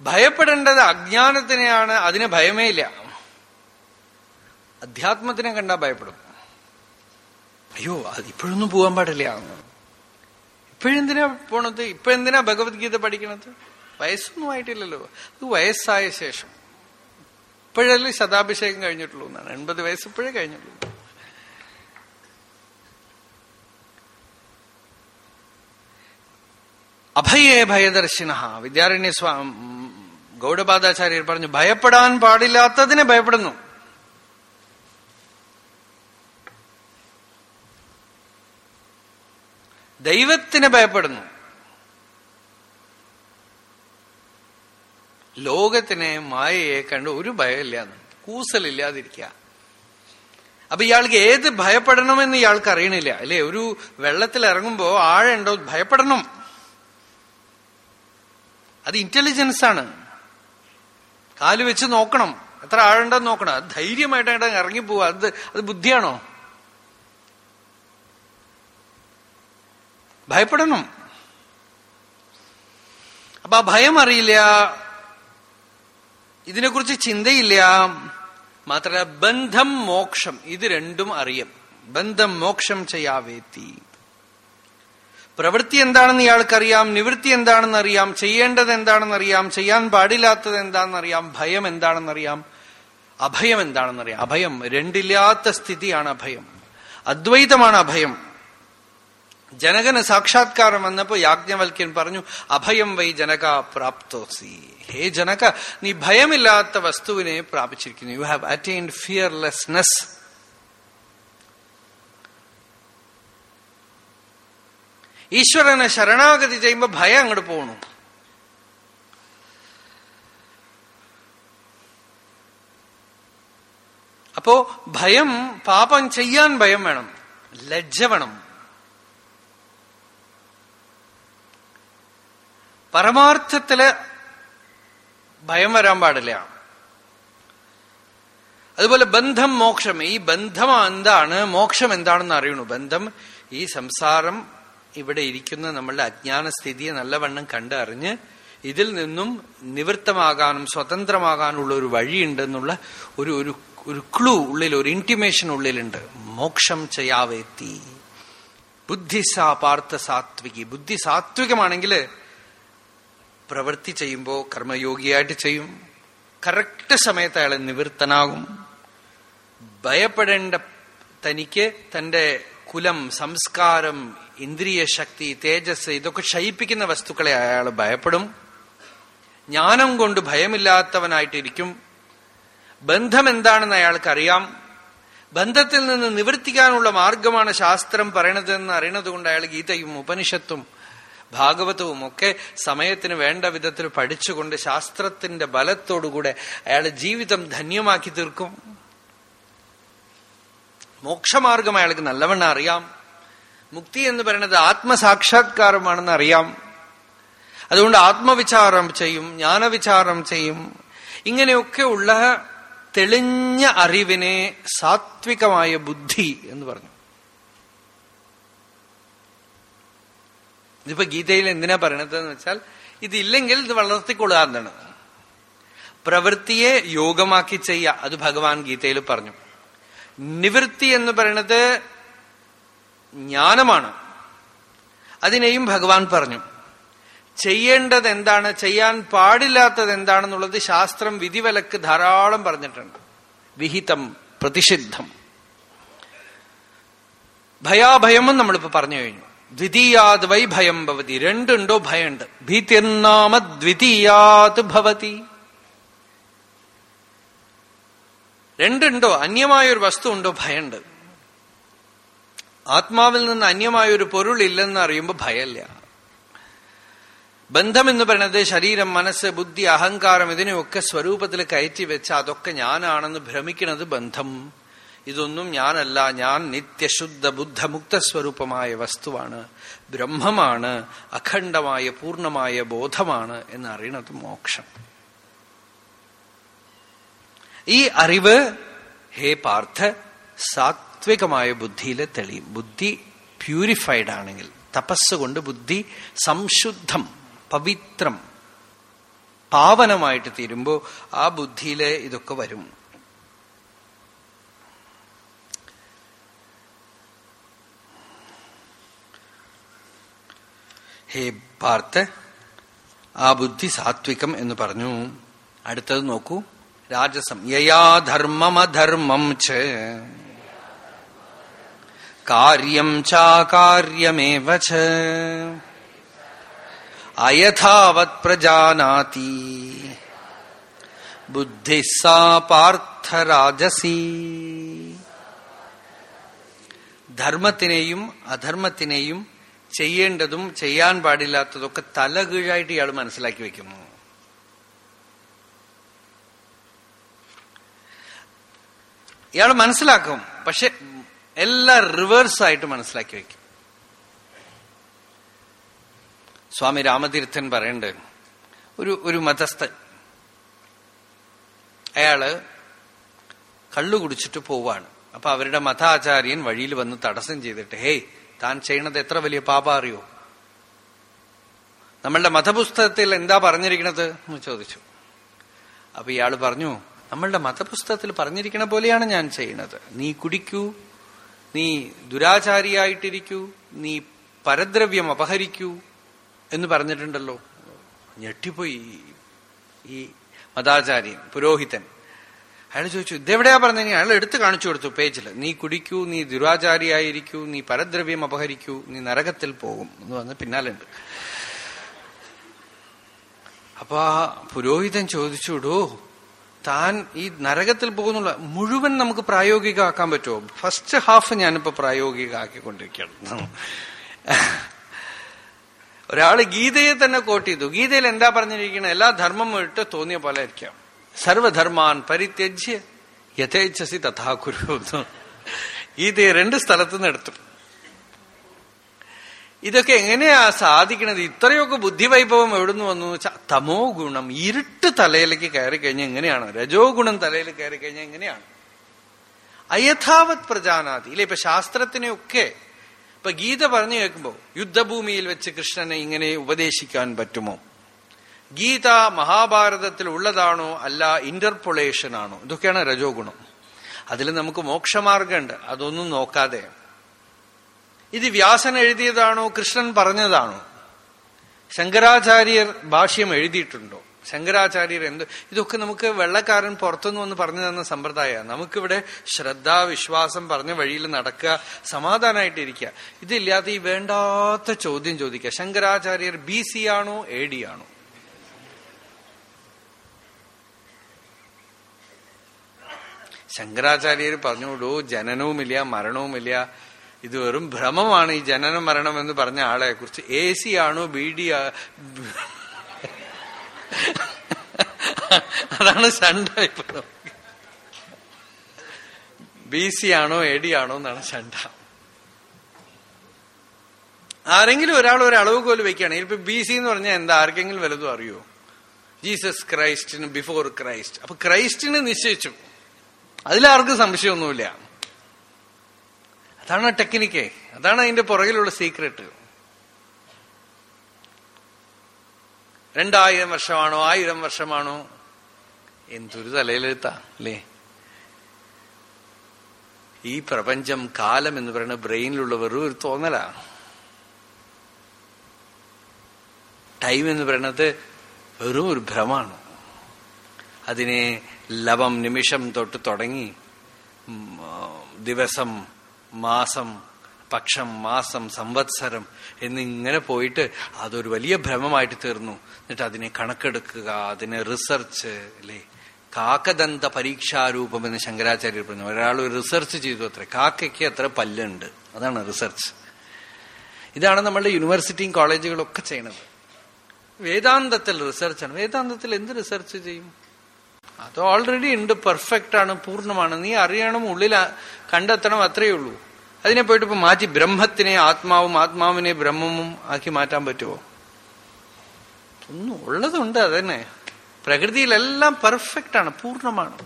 A: ഭയപ്പെടേണ്ടത് അജ്ഞാനത്തിനെയാണ് അതിന് ഭയമേ ഇല്ല. അധ്യാത്മത്തിനെ കണ്ടാ ഭയപ്പെടും. അയ്യോ അത് ഇപ്പോഴൊന്നും പോകാൻ പാടില്ല. ഇപ്പോഴെന്തിനാ പോണത്? ഇപ്പൊ എന്തിനാ ഭഗവത്ഗീത പഠിക്കണത്? വയസ്സൊന്നും ആയിട്ടില്ലല്ലോ. അത് വയസ്സായ ശേഷം. ഇപ്പോഴല്ലേ ശതാഭിഷേകം കഴിഞ്ഞിട്ടുള്ളൂ എന്നാണ്. എൺപത് വയസ്സ് ഇപ്പോഴേ കഴിഞ്ഞുള്ളൂ അഭയേ ഭയദർശിന. വിദ്യാരണ്യ സ്വാ ഗൗഡപാദാചാര്യർ പറഞ്ഞു ഭയപ്പെടാൻ പാടില്ലാത്തതിനെ ഭയപ്പെടുന്നു. ദൈവത്തിന് ഭയപ്പെടുന്നു. ലോകത്തിനെ മായയെ കണ്ട് ഒരു ഭയമില്ല കൂസലില്ലാതിരിക്കുക. അപ്പൊ ഇയാൾക്ക് ഏത് ഭയപ്പെടണമെന്ന് ഇയാൾക്ക് അറിയണില്ല. അല്ലെ? ഒരു വെള്ളത്തിൽ ഇറങ്ങുമ്പോ ആഴുണ്ടോ ഭയപ്പെടണം. അത് ഇന്റലിജൻസ് ആണ്. കാൽ വെച്ച് നോക്കണം. എത്ര ആഴുണ്ടെന്ന് നോക്കണം. അത് ധൈര്യമായിട്ട് ഇറങ്ങി പോവുക അത് അത് ബുദ്ധിയാണോ? ഭയപ്പെടണം. അപ്പൊ ആ ഭയം അറിയില്ല. ഇതിനെക്കുറിച്ച് ചിന്തയില്ല. മാത്രമല്ല ബന്ധം മോക്ഷം. ഇത് രണ്ടും അറിയും. ബന്ധം മോക്ഷം ചെയ്യാവേത്തി പ്രവൃത്തി എന്താണെന്ന് ഇയാൾക്കറിയാം നിവൃത്തി എന്താണെന്ന് അറിയാം ചെയ്യേണ്ടത് എന്താണെന്ന് അറിയാം ചെയ്യാൻ പാടില്ലാത്തത് എന്താണെന്നറിയാം ഭയം എന്താണെന്ന് അറിയാം അഭയം എന്താണെന്ന് അറിയാം അഭയം രണ്ടില്ലാത്ത സ്ഥിതിയാണ് അഭയം. അദ്വൈതമാണ് അഭയം. ജനകന് സാക്ഷാത്കാരം വന്നപ്പോ യാജ്ഞവൽക്യൻ പറഞ്ഞു അഭയം വൈ ജനക പ്രാപ്തോസി. ഹേ ജനക നീ ഭയമില്ലാത്ത വസ്തുവിനെ പ്രാപിച്ചിരിക്കുന്നു. യു ഹാവ് അറ്റൈൻഡ് ഫിയർലെസ്നെസ് ഈശ്വരനെ ശരണാഗതി ചെയ്യുമ്പോ ഭയം അങ്ങോട്ട് പോകണു അപ്പോ ഭയം പാപം ചെയ്യാൻ ഭയം വേണം. ലജ്ജ വേണം. പരമാർത്ഥത്തിൽ ഭയം വരാൻ പാടില്ല. അതുപോലെ ബന്ധം മോക്ഷം. ഈ ബന്ധം എന്താണ്? മോക്ഷം എന്താണെന്ന് അറിയണു. ബന്ധം ഈ സംസാരം ഇവിടെ ഇരിക്കുന്ന നമ്മളുടെ അജ്ഞാന സ്ഥിതിയെ നല്ലവണ്ണം കണ്ടറിഞ്ഞ് ഇതിൽ നിന്നും നിവൃത്തമാകാനും സ്വതന്ത്രമാകാനുള്ള ഒരു വഴിയുണ്ടെന്നുള്ള ഒരു ഒരു ഒരു ക്ലൂ ഉള്ളിൽ ഒരു ഇന്റിമേഷൻ ഉള്ളിലുണ്ട്. മോക്ഷം ചെയ്യാവേത്തി ബുദ്ധി സാ പാർത്ഥ സാത്വികി. ബുദ്ധി സാത്വികമാണെങ്കിൽ പ്രവൃത്തി ചെയ്യുമ്പോൾ കർമ്മയോഗിയായിട്ട് ചെയ്യും. കറക്റ്റ് സമയത്ത് അയാൾ നിവൃത്തനാകും. ഭയപ്പെടേണ്ട തനിക്ക് തന്റെ കുലം സംസ്കാരം ഇന്ദ്രിയ ശക്തി തേജസ് ഇതൊക്കെ ക്ഷയിപ്പിക്കുന്ന വസ്തുക്കളെ അയാൾ ഭയപ്പെടും. ജ്ഞാനം കൊണ്ട് ഭയമില്ലാത്തവനായിട്ടിരിക്കും. ബന്ധം എന്താണെന്ന് അയാൾക്കറിയാം. ബന്ധത്തിൽ നിന്ന് നിവർത്തിക്കാനുള്ള മാർഗമാണ് ശാസ്ത്രം പറയണതെന്ന് അറിയണത് കൊണ്ട് അയാൾ ഗീതയും ഉപനിഷത്തും ഭാഗവതവും ഒക്കെ സമയത്തിന് വേണ്ട വിധത്തിൽ പഠിച്ചുകൊണ്ട് ശാസ്ത്രത്തിന്റെ ബലത്തോടുകൂടെ അയാൾ ജീവിതം ധന്യമാക്കി തീർക്കും. മോക്ഷമാർഗം അയാൾക്ക് നല്ലവണ്ണം അറിയാം. മുക്തി എന്ന് പറയുന്നത് ആത്മസാക്ഷാത്കാരമാണെന്ന് അറിയാം. അതുകൊണ്ട് ആത്മവിചാരം ചെയ്യും ജ്ഞാനവിചാരം ചെയ്യും. ഇങ്ങനെയൊക്കെ ഉള്ള തെളിഞ്ഞ അറിവിനെ സാത്വികമായ ബുദ്ധി എന്ന് പറഞ്ഞു. ഇതിപ്പോ ഗീതയിൽ എന്തിനാ പറയണത് എന്ന് വെച്ചാൽ ഇതില്ലെങ്കിൽ ഇത് വളർത്തിക്കൊള്ളുക എന്നാണ്. പ്രവൃത്തിയെ യോഗമാക്കി ചെയ്യുക അത് ഭഗവാൻ ഗീതയിൽ പറഞ്ഞു. നിവൃത്തി എന്ന് പറയുന്നത് ജ്ഞാനമാണ്. അതിനെയും ഭഗവാൻ പറഞ്ഞു. ചെയ്യേണ്ടത് എന്താണ് ചെയ്യാൻ പാടില്ലാത്തത് എന്താണെന്നുള്ളത് ശാസ്ത്രം വിധിവലക്ക് ധാരാളം പറഞ്ഞിട്ടുണ്ട്. വിഹിതം പ്രതിഷിദ്ധം. ഭയാഭയമെന്ന് നമ്മളിപ്പോ പറഞ്ഞു കഴിഞ്ഞു. ദ്വിതീയാത് വൈ ഭയം ഭവതി. രണ്ടുണ്ടോ ഭയമുണ്ട് ഭീതിർനാമ ദ്വിതീയാത് ഭവതി. രണ്ടുണ്ടോ? അന്യമായൊരു വസ്തു ഉണ്ടോ ഭയമുണ്ട് ആത്മാവിൽ നിന്ന് അന്യമായ ഒരു പൊരുൾ ഇല്ലെന്ന് അറിയുമ്പോൾ ഭയമില്ല ബന്ധം എന്ന് പറയുന്നത് ശരീരം മനസ്സ് ബുദ്ധി അഹങ്കാരം ഇതിനെയൊക്കെ സ്വരൂപത്തിൽ കയറ്റി വെച്ച് അതൊക്കെ ഞാനാണെന്ന് ഭ്രമിക്കുന്നത് ബന്ധം. ഇതൊന്നും ഞാനല്ല ഞാൻ നിത്യശുദ്ധ ബുദ്ധമുക്ത സ്വരൂപമായ വസ്തുവാണ്. ബ്രഹ്മമാണ് അഖണ്ഡമായ പൂർണമായ ബോധമാണ് എന്ന് അറിയണത് മോക്ഷം. ഈ അറിവ് ഹേ പാർത്ഥ സാത്വികമായ ബുദ്ധിയിൽ തെളിയും. ബുദ്ധി പ്യൂരിഫൈഡ് ആണെങ്കിൽ തപസ് കൊണ്ട് ബുദ്ധി സംശുദ്ധം പവിത്രം പാവനമായിട്ട് തീരുമ്പോ ആ ബുദ്ധിയിൽ ഇതൊക്കെ വരും. ഹേ പാർത്ത് ആ ബുദ്ധി സാത്വികം എന്ന് പറഞ്ഞു. അടുത്തത് നോക്കൂ. രാജസം. യയാ ധർമ്മമധർമ്മം ച. കാര്യം ചാകാര്യമേവ അയഥാവത് പ്രജാനാതി. ബുദ്ധി സാ പാർത്ഥരാജസി ധർമ്മത്തിനെയും അധർമ്മത്തിനെയും ചെയ്യേണ്ടതും ചെയ്യാൻ പാടില്ലാത്തതൊക്കെ തലകീഴായിട്ട് ഇയാൾ മനസ്സിലാക്കി വെക്കുന്നു. ഇയാൾ മനസ്സിലാക്കും. പക്ഷെ എല്ലാം റിവേഴ്സ് ആയിട്ട് മനസ്സിലാക്കി വെക്കും സ്വാമി രാമതീർത്ഥൻ പറയണ്ട് ഒരു ഒരു മതസ്ഥൻ അയാൾ കള്ളു കുടിച്ചിട്ട് പോവാണ്. അപ്പൊ അവരുടെ മതാചാര്യൻ വഴിയിൽ വന്ന് തടസ്സം ചെയ്തിട്ട് ഹേയ് താൻ ചെയ്യണത് എത്ര വലിയ പാപ അറിയോ? നമ്മളുടെ മതപുസ്തകത്തിൽ എന്താ പറഞ്ഞിരിക്കണത് എന്ന് ചോദിച്ചു. അപ്പൊ ഇയാൾ പറഞ്ഞു നമ്മളുടെ മതപുസ്തകത്തിൽ പറഞ്ഞിരിക്കണ പോലെയാണ് ഞാൻ ചെയ്യണത്. നീ കുടിക്കൂ നീ ദുരാചാരിയായിട്ടിരിക്കൂ നീ പരദ്രവ്യം അപഹരിക്കൂ എന്ന് പറഞ്ഞിട്ടുണ്ടല്ലോ. ഞെട്ടിപ്പോയി ഈ മതാചാര്യൻ പുരോഹിതൻ. അയാൾ ചോദിച്ചു ഇതെവിടെയാ പറഞ്ഞത്? അയാൾ എടുത്തു കാണിച്ചു കൊടുത്തു പേജിൽ നീ കുടിക്കൂ നീ ദുരാചാരിയായിരിക്കൂ നീ പരദ്രവ്യം അപഹരിക്കൂ നീ നരകത്തിൽ പോകും എന്ന് പറഞ്ഞ് പിന്നാലുണ്ട്. അപ്പൊ ആ പുരോഹിതൻ ചോദിച്ചുടോ താൻ ഈ നരകത്തിൽ പോകുന്നുള്ള മുഴുവൻ നമുക്ക് പ്രായോഗികമാക്കാൻ പറ്റുമോ? ഫസ്റ്റ് ഹാഫ് ഞാനിപ്പോ പ്രായോഗികമാക്കിക്കൊണ്ടിരിക്കുകയാണ്. ഒരാൾ ഗീതയെ തന്നെ കോട്ട് ചെയ്തു. ഗീതയിൽ എന്താ പറഞ്ഞിരിക്കുന്നത് എല്ലാ ധർമ്മം ഇട്ട് തോന്നിയ പോലെ ആയിരിക്കാം സർവധർമാൻ പരിത്യജ്യ യഥേച്ഛസി തഥാ കുരു ഗീതയെ രണ്ട് സ്ഥലത്തുനിന്ന് എടുത്തു. ഇതൊക്കെ എങ്ങനെയാ സാധിക്കണത്? ഇത്രയൊക്കെ ബുദ്ധിവൈഭവം എവിടുന്ന് വന്നു? തമോ ഗുണം. ഇരുട്ട് തലയിലേക്ക് കയറി കഴിഞ്ഞാൽ എങ്ങനെയാണ്? രജോ ഗുണം തലയിൽ കയറി കഴിഞ്ഞാൽ എങ്ങനെയാണ്? അയഥാവത് പ്രജാനാതി ഇല്ലേ ഇപ്പൊ ശാസ്ത്രത്തിനെയൊക്കെ ഇപ്പൊ ഗീത പറഞ്ഞു കേൾക്കുമ്പോ യുദ്ധഭൂമിയിൽ വെച്ച് കൃഷ്ണനെ ഇങ്ങനെ ഉപദേശിക്കാൻ പറ്റുമോ? ഗീത മഹാഭാരതത്തിൽ ഉള്ളതാണോ അല്ല ഇന്റർപൊളേഷൻ ആണോ? ഇതൊക്കെയാണ് രജോ ഗുണം. അതിൽ നമുക്ക് മോക്ഷമാർഗമുണ്ട്. അതൊന്നും നോക്കാതെ. ഇത് വ്യാസൻ എഴുതിയതാണോ കൃഷ്ണൻ പറഞ്ഞതാണോ? ശങ്കരാചാര്യർ ഭാഷ്യം എഴുതിയിട്ടുണ്ടോ? ശങ്കരാചാര്യർ എന്ത്? ഇതൊക്കെ നമുക്ക് വെള്ളക്കാരൻ പുറത്തുനിന്ന് വന്ന് പറഞ്ഞു തന്ന സമ്പ്രദായമാണ്. നമുക്കിവിടെ ശ്രദ്ധ വിശ്വാസം പറഞ്ഞ വഴിയിൽ നടക്കുക സമാധാനമായിട്ടിരിക്കുക ഇതില്ലാതെ ഈ വേണ്ടാത്ത ചോദ്യം ചോദിക്കുക. ശങ്കരാചാര്യർ ബി സി ആണോ എ ഡി ആണോ? ശങ്കരാചാര്യർ പറഞ്ഞോളൂ ജനനവുമില്ല മരണവുമില്ല ഇത് വെറും ഭ്രമമാണ് ഈ ജനനം മരണം എന്ന് പറഞ്ഞ ആളെ കുറിച്ച് എ സി ആണോ ബി ഡി അതാണ് ശണ്ട ബി സി ആണോ എ ഡി ആണോ എന്നാണ് ശണ്ട ആരെങ്കിലും ഒരാൾ ഒരു അളവ് കോൽ വെക്കുകയാണെങ്കിൽ ഇപ്പൊ ബി സി എന്ന് പറഞ്ഞാൽ എന്താ? ആർക്കെങ്കിലും വലുതും അറിയോ? ജീസസ് ക്രൈസ്റ്റിന് ബിഫോർ ക്രൈസ്റ്റ് അപ്പൊ ക്രൈസ്റ്റിന് നിശ്ചയിച്ചു. അതിലാർക്കും സംശയമൊന്നുമില്ല. അതാണ് ടെക്നിക്ക്. അതാണ് അതിന്റെ പുറകിലുള്ള സീക്രട്ട് രണ്ടായിരം വർഷമാണോ? ആയിരം വർഷമാണോ? എന്തൊരു തലയിലെഴുത്താ അല്ലേ? ഈ പ്രപഞ്ചം കാലം എന്ന് പറയുന്ന ബ്രെയിനിലുള്ള വെറും ഒരു തോന്നലാ. ടൈം എന്ന് പറയുന്നത് വെറും ഒരു ഭ്രമാണ്. അതിനെ ലവം നിമിഷം തൊട്ട് തുടങ്ങി ദിവസം മാസം പക്ഷം മാസം സംവത്സരം എന്നിങ്ങനെ പോയിട്ട് അതൊരു വലിയ ഭ്രമമായിട്ട് തീർന്നു. എന്നിട്ട് അതിനെ കണക്കെടുക്കുക അതിനെ റിസർച്ച് അല്ലേ കാക്കദന്ത പരീക്ഷാരൂപം എന്ന് ശങ്കരാചാര്യർ പറഞ്ഞു. ഒരാൾ ഒരു റിസർച്ച് ചെയ്തു അത്ര. കാക്കയ്ക്ക് അത്ര പല്ലുണ്ട്. അതാണ് റിസർച്ച്. ഇതാണ് നമ്മളുടെ യൂണിവേഴ്സിറ്റിയും കോളേജുകളും ഒക്കെ ചെയ്യണത്. വേദാന്തത്തിൽ റിസർച്ചാണ്. വേദാന്തത്തിൽ എന്ത് റിസർച്ച് ചെയ്യും? അത് ഓൾറെഡി ഉണ്ട് പെർഫെക്റ്റ് ആണ് പൂർണമാണ്. നീ അറിയണം ഉള്ളിൽ കണ്ടെത്തണം അത്രയേ ഉള്ളൂ. അതിനെ പോയിട്ട് ഇപ്പൊ മാറ്റി ബ്രഹ്മത്തിനെ ആത്മാവും ആത്മാവിനെ ബ്രഹ്മവും ആക്കി മാറ്റാൻ പറ്റുമോ ഒന്നും ഉള്ളതുണ്ട് അതന്നെ. പ്രകൃതിയിലെല്ലാം പെർഫെക്റ്റ് ആണ് പൂർണമാണ്.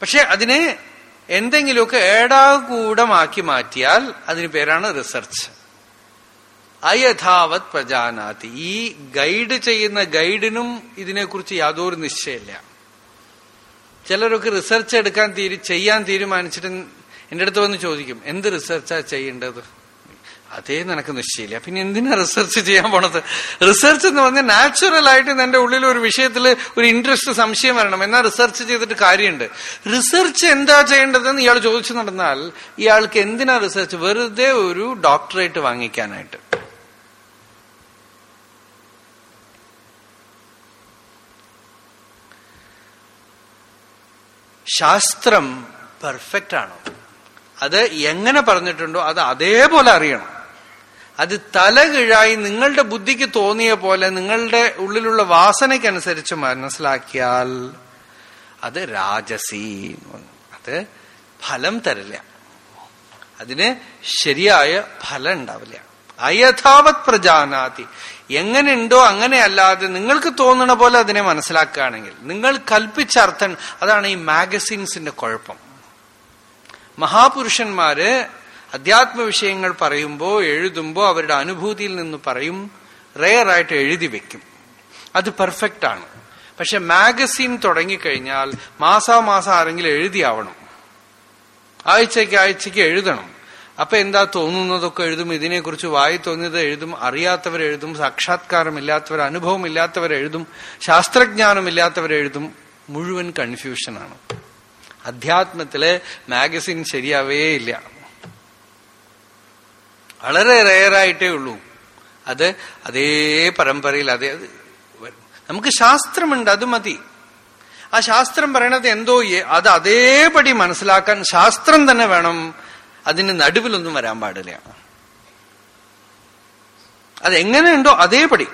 A: പക്ഷെ അതിനെ എന്തെങ്കിലുമൊക്കെ ഏടാകൂടമാക്കി മാറ്റിയാൽ അതിന് പേരാണ് റിസർച്ച് അയഥാവത് പ്രജാനാതി. ഈ ഗൈഡ് ചെയ്യുന്ന ഗൈഡിനും ഇതിനെക്കുറിച്ച് യാതൊരു നിശ്ചയമില്ല. ചിലരൊക്കെ റിസർച്ച് എടുക്കാൻ തീരു ചെയ്യാൻ തീരുമാനിച്ചിട്ട് എന്റെ അടുത്ത് വന്ന് ചോദിക്കും എന്ത് റിസർച്ചാ ചെയ്യേണ്ടത്? അതേ നിനക്ക് നിശ്ചയില്ല പിന്നെ എന്തിനാ റിസർച്ച് ചെയ്യാൻ പോണത്? റിസർച്ച് എന്ന് പറഞ്ഞാൽ നാച്ചുറൽ ആയിട്ട് എന്റെ ഉള്ളിൽ ഒരു വിഷയത്തിൽ ഒരു ഇൻട്രസ്റ്റ് സംശയം വരണം. എന്നാൽ റിസർച്ച് ചെയ്തിട്ട് കാര്യമുണ്ട്. റിസർച്ച് എന്താ ചെയ്യേണ്ടതെന്ന് ഇയാൾ ചോദിച്ചു നടന്നാൽ ഇയാൾക്ക് എന്തിനാ റിസർച്ച്? വെറുതെ ഒരു ഡോക്ടറേറ്റ് വാങ്ങിക്കാനായിട്ട്. ശാസ്ത്രം പെർഫെക്റ്റ് ആണോ? അത് എങ്ങനെ പറഞ്ഞിട്ടുണ്ടോ അത് അതേപോലെ അറിയണം. അത് തലകീഴായി നിങ്ങളുടെ ബുദ്ധിക്ക് തോന്നിയ പോലെ നിങ്ങളുടെ ഉള്ളിലുള്ള വാസനയ്ക്കനുസരിച്ച് മനസ്സിലാക്കിയാൽ അത് രാജസി. അത് ഫലം തരില്ല. അതിന് ശരിയായ ഫലം ഉണ്ടാവില്ല. അയഥാവത് പ്രജാനാതി. എങ്ങനെയുണ്ടോ അങ്ങനെയല്ലാതെ നിങ്ങൾക്ക് തോന്നണ പോലെ അതിനെ മനസ്സിലാക്കുകയാണെങ്കിൽ നിങ്ങൾ കൽപ്പിച്ച അർത്ഥം അതാണ് ഈ മാഗസിൻസിന്റെ കുഴപ്പം. മഹാപുരുഷന്മാര് അധ്യാത്മ വിഷയങ്ങൾ പറയുമ്പോൾ എഴുതുമ്പോൾ അവരുടെ അനുഭൂതിയിൽ നിന്ന് പറയും റെയറായിട്ട് എഴുതി വെക്കും. അത് പെർഫെക്റ്റ് ആണ്. പക്ഷെ മാഗസിൻ തുടങ്ങിക്കഴിഞ്ഞാൽ മാസാമാസം ആരെങ്കിലും എഴുതിയാവണം. ആഴ്ചയ്ക്ക് ആഴ്ചയ്ക്ക് എഴുതണം. അപ്പൊ എന്താ തോന്നുന്നതൊക്കെ എഴുതും? ഇതിനെക്കുറിച്ച് വായി തോന്നിയത് എഴുതും അറിയാത്തവരെഴുതും സാക്ഷാത്കാരമില്ലാത്തവർ ശാസ്ത്രജ്ഞാനമില്ലാത്തവർ എഴുതും മുഴുവൻ കൺഫ്യൂഷനാണ്. അധ്യാത്മത്തിലെ മാഗസിൻ ശരിയാവേ ഇല്ല. വളരെ റെയറായിട്ടേ ഉള്ളൂ. അത് അതേ പരമ്പരയിൽ അതേ നമുക്ക് ശാസ്ത്രമുണ്ട് അത് മതി. ആ ശാസ്ത്രം പറയണത് എന്തോ അത് അതേപടി മനസ്സിലാക്കാൻ ശാസ്ത്രം തന്നെ വേണം. അതിന് നടുവിലൊന്നും വരാൻ പാടില്ല. അതെങ്ങനെയുണ്ടോ അതേപടി.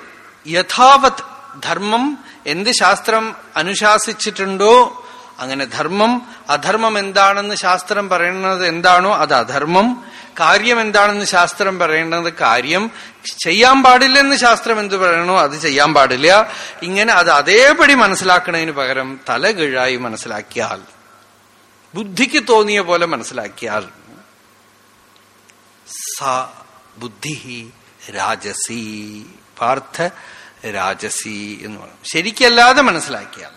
A: യഥാവത് ധർമ്മം എന്ത് ശാസ്ത്രം അനുശാസിച്ചിട്ടുണ്ടോ? അങ്ങനെ ധർമ്മം അധർമ്മം എന്താണെന്ന് ശാസ്ത്രം പറയുന്നത് എന്താണോ അത് അധർമ്മം. കാര്യം എന്താണെന്ന് ശാസ്ത്രം പറയേണ്ടത് കാര്യം. ചെയ്യാൻ പാടില്ലെന്ന് ശാസ്ത്രം എന്ത് പറയണോ അത് ചെയ്യാൻ പാടില്ല. ഇങ്ങനെ അത് അതേപടി മനസ്സിലാക്കുന്നതിന് പകരം തലകീഴായി മനസ്സിലാക്കിയാൽ ബുദ്ധിക്ക് തോന്നിയ പോലെ മനസ്സിലാക്കിയാൽ സ ബുദ്ധി രാജസി പാർത്ഥ രാജസി എന്ന് പറയും. ശരിക്കല്ലാതെ മനസ്സിലാക്കിയാൽ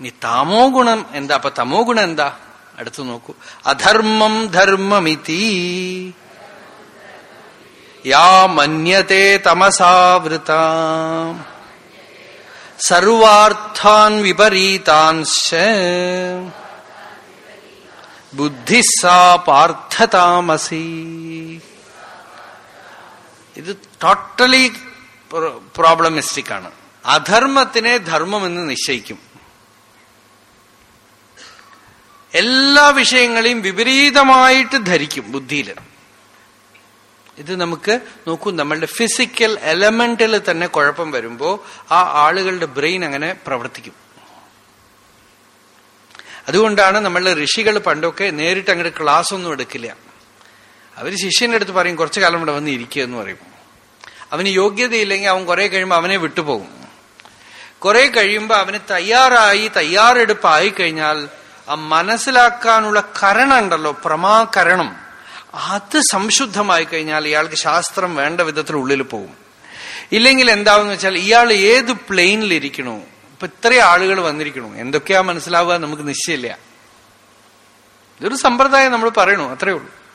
A: ഇനി താമോ ഗുണം എന്താ? അപ്പൊ തമോ ഗുണം എന്താ? അടുത്ത് നോക്കൂ. അധർമ്മം ധർമ്മമിതി. യാ മന്യത്തെ തമസാവൃത സർവാർത്ഥാൻ വിപരീതാൻശ ബുദ്ധി സാ പാർത്ഥതാമസി. ഇത് ടോട്ടലി പ്രോബ്ലമിസ്റ്റിക് ആണ്. അധർമ്മത്തിനെ ധർമ്മമെന്ന് നിശ്ചയിക്കും. എല്ലാ വിഷയങ്ങളെയും വിപരീതമായിട്ട് ധരിക്കും ബുദ്ധിയിൽ ഇത് നമുക്ക് നോക്കൂ നമ്മളുടെ ഫിസിക്കൽ എലമെന്റിൽ തന്നെ കുഴപ്പം വരുമ്പോൾ ആ ആളുകളുടെ ബ്രെയിൻ അങ്ങനെ പ്രവർത്തിക്കും. അതുകൊണ്ടാണ് നമ്മളുടെ ഋഷികൾ പണ്ടൊക്കെ നേരിട്ട് അങ്ങോട്ട് ക്ലാസ് ഒന്നും എടുക്കില്ല. അവർ ശിഷ്യന്റെ അടുത്ത് പറയും കുറച്ചു കാലം ഇവിടെ വന്ന് ഇരിക്കുക എന്ന് പറയും. അവന് യോഗ്യതയില്ലെങ്കിൽ അവൻ കുറെ കഴിയുമ്പോൾ അവനെ വിട്ടുപോകും. കുറെ കഴിയുമ്പോൾ അവന് തയ്യാറായി തയ്യാറെടുപ്പായി കഴിഞ്ഞാൽ ആ മനസ്സിലാക്കാനുള്ള കരണം ഉണ്ടല്ലോ പ്രമാകരണം. അത് സംശുദ്ധമായി കഴിഞ്ഞാൽ ഇയാൾക്ക് ശാസ്ത്രം വേണ്ട വിധത്തിൽ ഉള്ളിൽ പോകും. ഇല്ലെങ്കിൽ എന്താവെന്ന് വെച്ചാൽ ഇയാൾ ഏത് പ്ലെയിനിൽ ഇരിക്കണോ ഇപ്പൊ ഇത്രയും ആളുകൾ വന്നിരിക്കണു എന്തൊക്കെയാ മനസ്സിലാവുക നമുക്ക് നിശ്ചയമില്ല. ഇതൊരു സമ്പ്രദായം നമ്മൾ പറയണു? അത്രേ ഉള്ളൂ.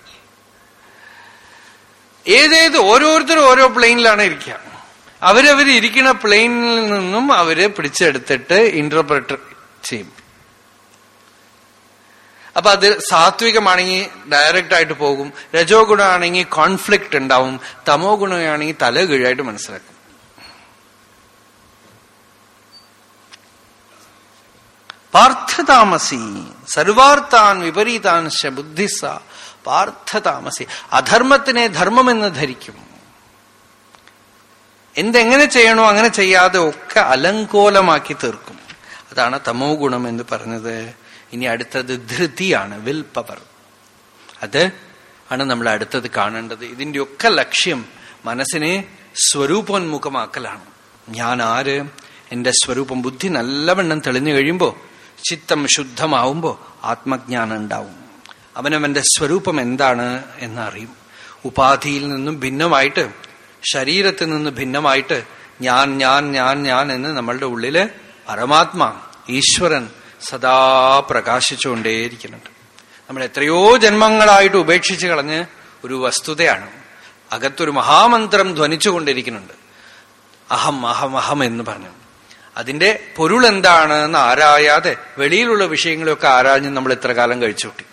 A: ഏതേത് ഓരോരുത്തരും ഓരോ പ്ലെയിനിലാണ് ഇരിക്കുക. അവരവർ ഇരിക്കുന്ന പ്ലെയിനിൽ നിന്നും അവർ പിടിച്ചെടുത്തിട്ട് ഇന്റർപ്രറ്റ് ചെയ്യും. അപ്പൊ അത് സാത്വികമാണെങ്കിൽ ഡയറക്റ്റ് ആയിട്ട് പോകും. രജോ ഗുണമാണെങ്കിൽ കോൺഫ്ലിക്റ്റ് ഉണ്ടാവും. തമോ ഗുണമാണെങ്കിൽ തല കീഴായിട്ട് മനസ്സിലാക്കും. പാർത്ഥതാമസി സർവാർത്ഥാൻ വിപരീതാൻ ബുദ്ധിസ. പാർത്ഥതാമസി. അധർമ്മത്തിനെ ധർമ്മമെന്ന് ധരിക്കും. എന്തെങ്ങനെ ചെയ്യണോ അങ്ങനെ ചെയ്യാതെ ഒക്കെ അലങ്കോലമാക്കി തീർക്കും. അതാണ് തമോ ഗുണം എന്ന് പറഞ്ഞത്. ഇനി അടുത്തത് ധൃതിയാണ് വിൽ പവർ അത് ആണ് നമ്മൾ അടുത്തത് കാണേണ്ടത്. ഇതിന്റെ ഒക്കെ ലക്ഷ്യം മനസ്സിനെ സ്വരൂപോന്മുഖമാക്കലാണ്. ഞാൻ ആര്? എന്റെ സ്വരൂപം ബുദ്ധി നല്ലവണ്ണം തെളിഞ്ഞു കഴിയുമ്പോൾ ചിത്തം ശുദ്ധമാവുമ്പോ ആത്മജ്ഞാനം ഉണ്ടാവും. അവനവന്റെ സ്വരൂപം എന്താണ് എന്നറിയും. ഉപാധിയിൽ നിന്നും ഭിന്നമായിട്ട് ശരീരത്തിൽ നിന്ന് ഭിന്നമായിട്ട് ഞാൻ ഞാൻ ഞാൻ ഞാൻ എന്ന് നമ്മളുടെ ഉള്ളിൽ പരമാത്മാ ഈശ്വരൻ സദാ പ്രകാശിച്ചുകൊണ്ടേയിരിക്കുന്നുണ്ട്. നമ്മൾ എത്രയോ ജന്മങ്ങളായിട്ട് ഉപേക്ഷിച്ച് കളഞ്ഞ് ഒരു വസ്തുതയാണ്. അകത്തൊരു മഹാമന്ത്രം ധ്വനിച്ചുകൊണ്ടിരിക്കുന്നുണ്ട്. അഹം അഹം അഹം എന്ന് പറഞ്ഞു. അതിന്റെ പൊരുൾ എന്താണ് എന്ന് ആരായാതെ വെളിയിലുള്ള വിഷയങ്ങളൊക്കെ ആരാഞ്ഞ് നമ്മൾ എത്ര കാലം കഴിച്ചുകൂട്ടി.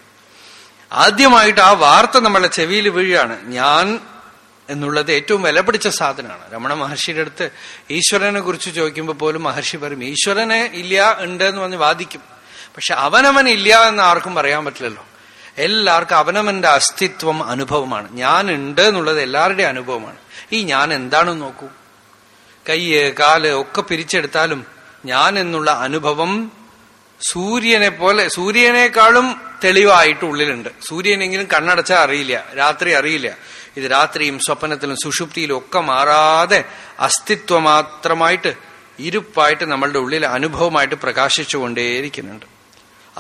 A: ആദ്യമായിട്ട് ആ വാർത്ത നമ്മളെ ചെവിയിൽ വീഴുകയാണ്. ഞാൻ എന്നുള്ളത് ഏറ്റവും വില പിടിച്ച സാധനമാണ്. രമണ മഹർഷിയുടെ അടുത്ത് ഈശ്വരനെ കുറിച്ച് ചോദിക്കുമ്പോൾ പോലും മഹർഷി പറയും ഈശ്വരനെ ഇല്ല ഉണ്ട് എന്ന് പറഞ്ഞ് വാദിക്കും. പക്ഷെ അവനവൻ ഇല്ല എന്ന് ആർക്കും പറയാൻ പറ്റില്ലല്ലോ. എല്ലാവർക്കും അവനവന്റെ അസ്തിത്വം അനുഭവമാണ്. ഞാൻ ഉണ്ട് എന്നുള്ളത് എല്ലാവരുടെയും അനുഭവമാണ്. ഈ ഞാൻ എന്താണെന്ന് നോക്കൂ. കയ്യ് കാൽ ഒക്കെ പിരിച്ചെടുത്താലും ഞാൻ എന്നുള്ള അനുഭവം സൂര്യനെ പോലെ സൂര്യനേക്കാളും തെളിവായിട്ട് ഉള്ളിലുണ്ട്. സൂര്യനെങ്കിലും കണ്ണടച്ചാൽ അറിയില്ല രാത്രി അറിയില്ല. ഇത് രാത്രിയും സ്വപ്നത്തിലും സുഷുപ്തിയിലും ഒക്കെ മാറാതെ അസ്തിത്വം മാത്രമായിട്ട് ഇരുപ്പായിട്ട് നമ്മളുടെ ഉള്ളിൽ അനുഭവമായിട്ട് പ്രകാശിച്ചുകൊണ്ടേയിരിക്കുന്നുണ്ട്.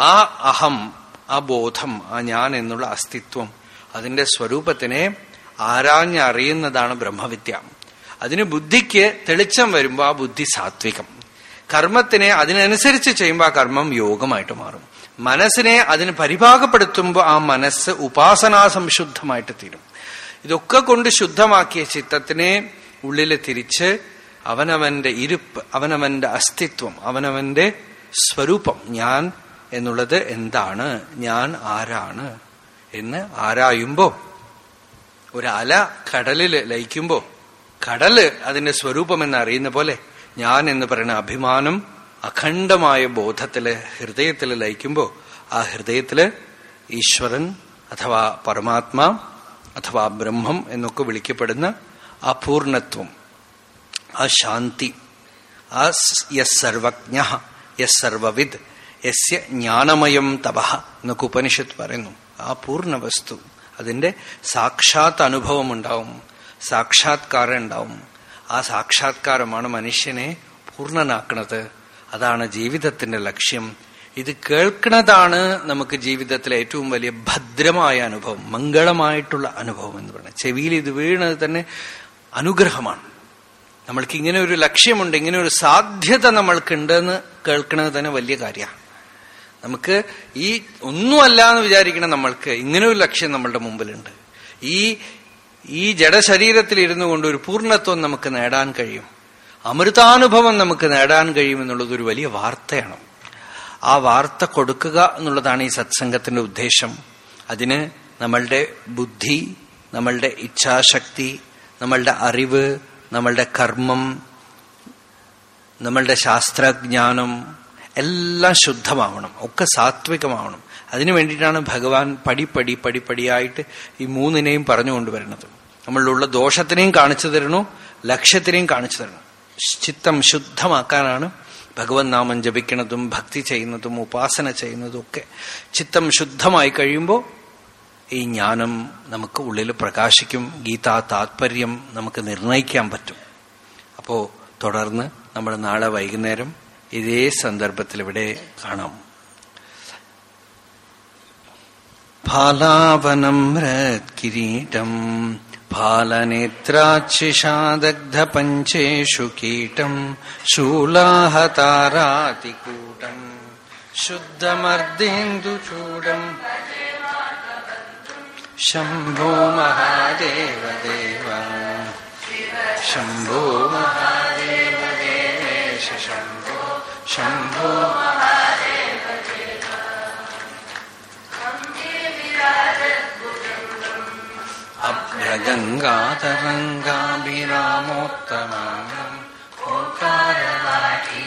A: ആ അഹം ആ ബോധം ആ ഞാൻ എന്നുള്ള അസ്തിത്വം അതിന്റെ സ്വരൂപത്തിനെ ആരാഞ്ഞറിയുന്നതാണ് ബ്രഹ്മവിദ്യ. അതിന് ബുദ്ധിക്ക് തെളിച്ചം വരുമ്പോൾ ആ ബുദ്ധി സാത്വികം. കർമ്മത്തിനെ അതിനനുസരിച്ച് ചെയ്യുമ്പോൾ ആ കർമ്മം യോഗമായിട്ട് മാറും. മനസ്സിനെ അതിന് പരിഭാഗപ്പെടുത്തുമ്പോൾ ആ മനസ്സ് ഉപാസനാ സംശുദ്ധമായിട്ട് തീരും. ഇതൊക്കെ കൊണ്ട് ശുദ്ധമാക്കിയ ചിത്തത്തിനെ ഉള്ളിൽ തിരിച്ച് അവനവന്റെ ഇരുപ്പ് അവനവന്റെ അസ്തിത്വം അവനവന്റെ സ്വരൂപം ഞാൻ എന്നുള്ളത് എന്താണ് ഞാൻ ആരാണ് എന്ന് ആരായുമ്പോ ഒരല കടലിൽ ലയിക്കുമ്പോ കടൽ അതിന്റെ സ്വരൂപം എന്ന് അറിയുന്ന പോലെ ഞാൻ എന്ന് പറയുന്ന അഭിമാനം അഖണ്ഡമായ ബോധത്തിൽ ഹൃദയത്തിൽ ലയിക്കുമ്പോ ആ ഹൃദയത്തിൽ ഈശ്വരൻ അഥവാ പരമാത്മാ അഥവാ ബ്രഹ്മം എന്നൊക്കെ വിളിക്കപ്പെടുന്ന ആ പൂർണത്വം ആ ശാന്തി ആ യസ് സർവജ്ഞ യസ് സർവവിദ് യസ്യ ജ്ഞാനമയം തപ എന്നൊക്കെ ഉപനിഷത്ത് പറയുന്നു. ആ പൂർണ വസ്തു അതിന്റെ സാക്ഷാത് അനുഭവം ഉണ്ടാവും സാക്ഷാത്കാരം ഉണ്ടാവും ആ സാക്ഷാത്കാരമാണ് മനുഷ്യനെ പൂർണനാക്കുന്നത് അതാണ് ജീവിതത്തിന്റെ ലക്ഷ്യം. ഇത് കേൾക്കുന്നതാണ് നമുക്ക് ജീവിതത്തിലെ ഏറ്റവും വലിയ ഭദ്രമായ അനുഭവം മംഗളമായിട്ടുള്ള അനുഭവം എന്ന് പറയുന്നത്. ചെവിയിൽ ഇത് വീണത് തന്നെ അനുഗ്രഹമാണ്. നമ്മൾക്ക് ഇങ്ങനെ ഒരു ലക്ഷ്യമുണ്ട് ഇങ്ങനെ ഒരു സാധ്യത നമ്മൾക്കുണ്ടെന്ന് കേൾക്കുന്നത് തന്നെ വലിയ കാര്യമാണ്. നമുക്ക് ഈ ഒന്നുമല്ല എന്ന് വിചാരിക്കണം നമ്മൾക്ക് ഇങ്ങനെ ഒരു ലക്ഷ്യം നമ്മളുടെ മുമ്പിലുണ്ട്. ഈ ഈ ജഡശരീരത്തിൽ ഇരുന്നു കൊണ്ട് ഒരു പൂർണത്വം നമുക്ക് നേടാൻ കഴിയും. അമൃതാനുഭവം നമുക്ക് നേടാൻ കഴിയും എന്നുള്ളത് ഒരു വലിയ വാർത്തയാണ്. ആ വാർത്ത കൊടുക്കുക എന്നുള്ളതാണ് ഈ സത്സംഗത്തിന്റെ ഉദ്ദേശം. അതിന് നമ്മളുടെ ബുദ്ധി നമ്മളുടെ ഇച്ഛാശക്തി നമ്മളുടെ അറിവ് നമ്മളുടെ കർമ്മം നമ്മളുടെ ശാസ്ത്രജ്ഞാനം എല്ലാം ശുദ്ധമാവണം ഒക്കെ സാത്വികമാവണം. അതിനു വേണ്ടിയിട്ടാണ് ഭഗവാൻ പടിപ്പടി പടിപ്പടിയായിട്ട് ഈ മൂന്നിനെയും പറഞ്ഞു കൊണ്ടുവരുന്നത് നമ്മളിലുള്ള ദോഷത്തിനെയും കാണിച്ചു തരണു ലക്ഷ്യത്തിനെയും കാണിച്ചു തരണം ചിത്തം ശുദ്ധമാക്കാനാണ് ഭഗവത് നാമം ജപിക്കുന്നതും ഭക്തി ചെയ്യുന്നതും ഉപാസന ചെയ്യുന്നതും ഒക്കെ. ചിത്തം ശുദ്ധമായി കഴിയുമ്പോൾ ഈ ജ്ഞാനം നമുക്ക് ഉള്ളിൽ പ്രകാശിക്കും ഗീതാ താത്പര്യം നമുക്ക് നിർണയിക്കാൻ പറ്റും. അപ്പോ തുടർന്ന് നമ്മൾ നാളെ വൈകുന്നേരം ഇതേ സന്ദർഭത്തിൽ ഇവിടെ കാണാം. ഫാലാവനം കിരീടം फाल कीटम् शूलाहतारातिकूटम् शुद्धमर्देन्दुचूडम् शम्भो महादेव देव शम्भो महादेव शम्भो शम्भो शम्भु गङ्गातरङ्गाभिरामोत्तमानम् ओकारलाटी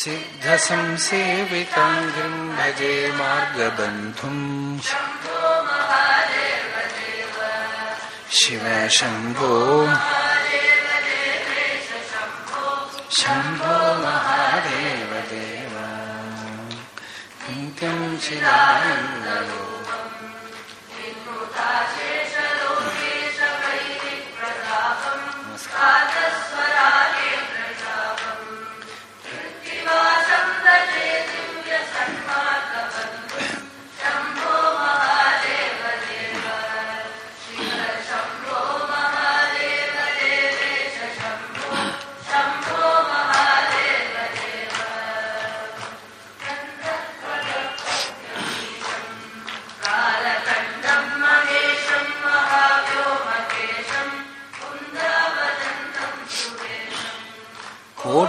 A: सिद्ध सिद्धसंसेविताङ्घ्रिं भजे बंधु शिव शंभो शंभो महादेव देव 大学生。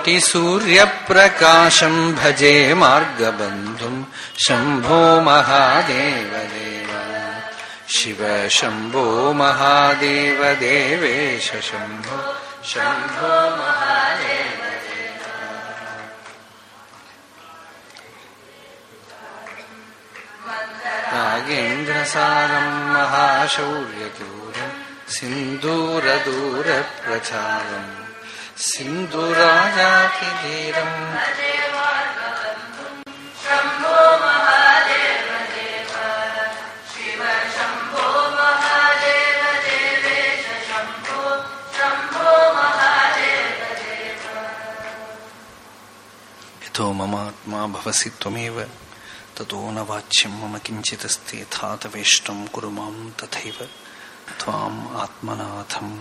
A: कोटिसूर्यप्रकाशम् भजे मार्गबन्धुम् शम्भो महादेव देव शिव शम्भो महादेव देवेश शम्भो महादेव नागेन्द्रसारम् महाशौर्यदूरम् सिन्दूरदूरप्रचारम् यतो ममात्मा भवसि त्वमेव ततो न वाच्यं मम किञ्चिदस्ति यथा तवेष्टं कुरु मां तथैव त्वाम् आत्मनाथम्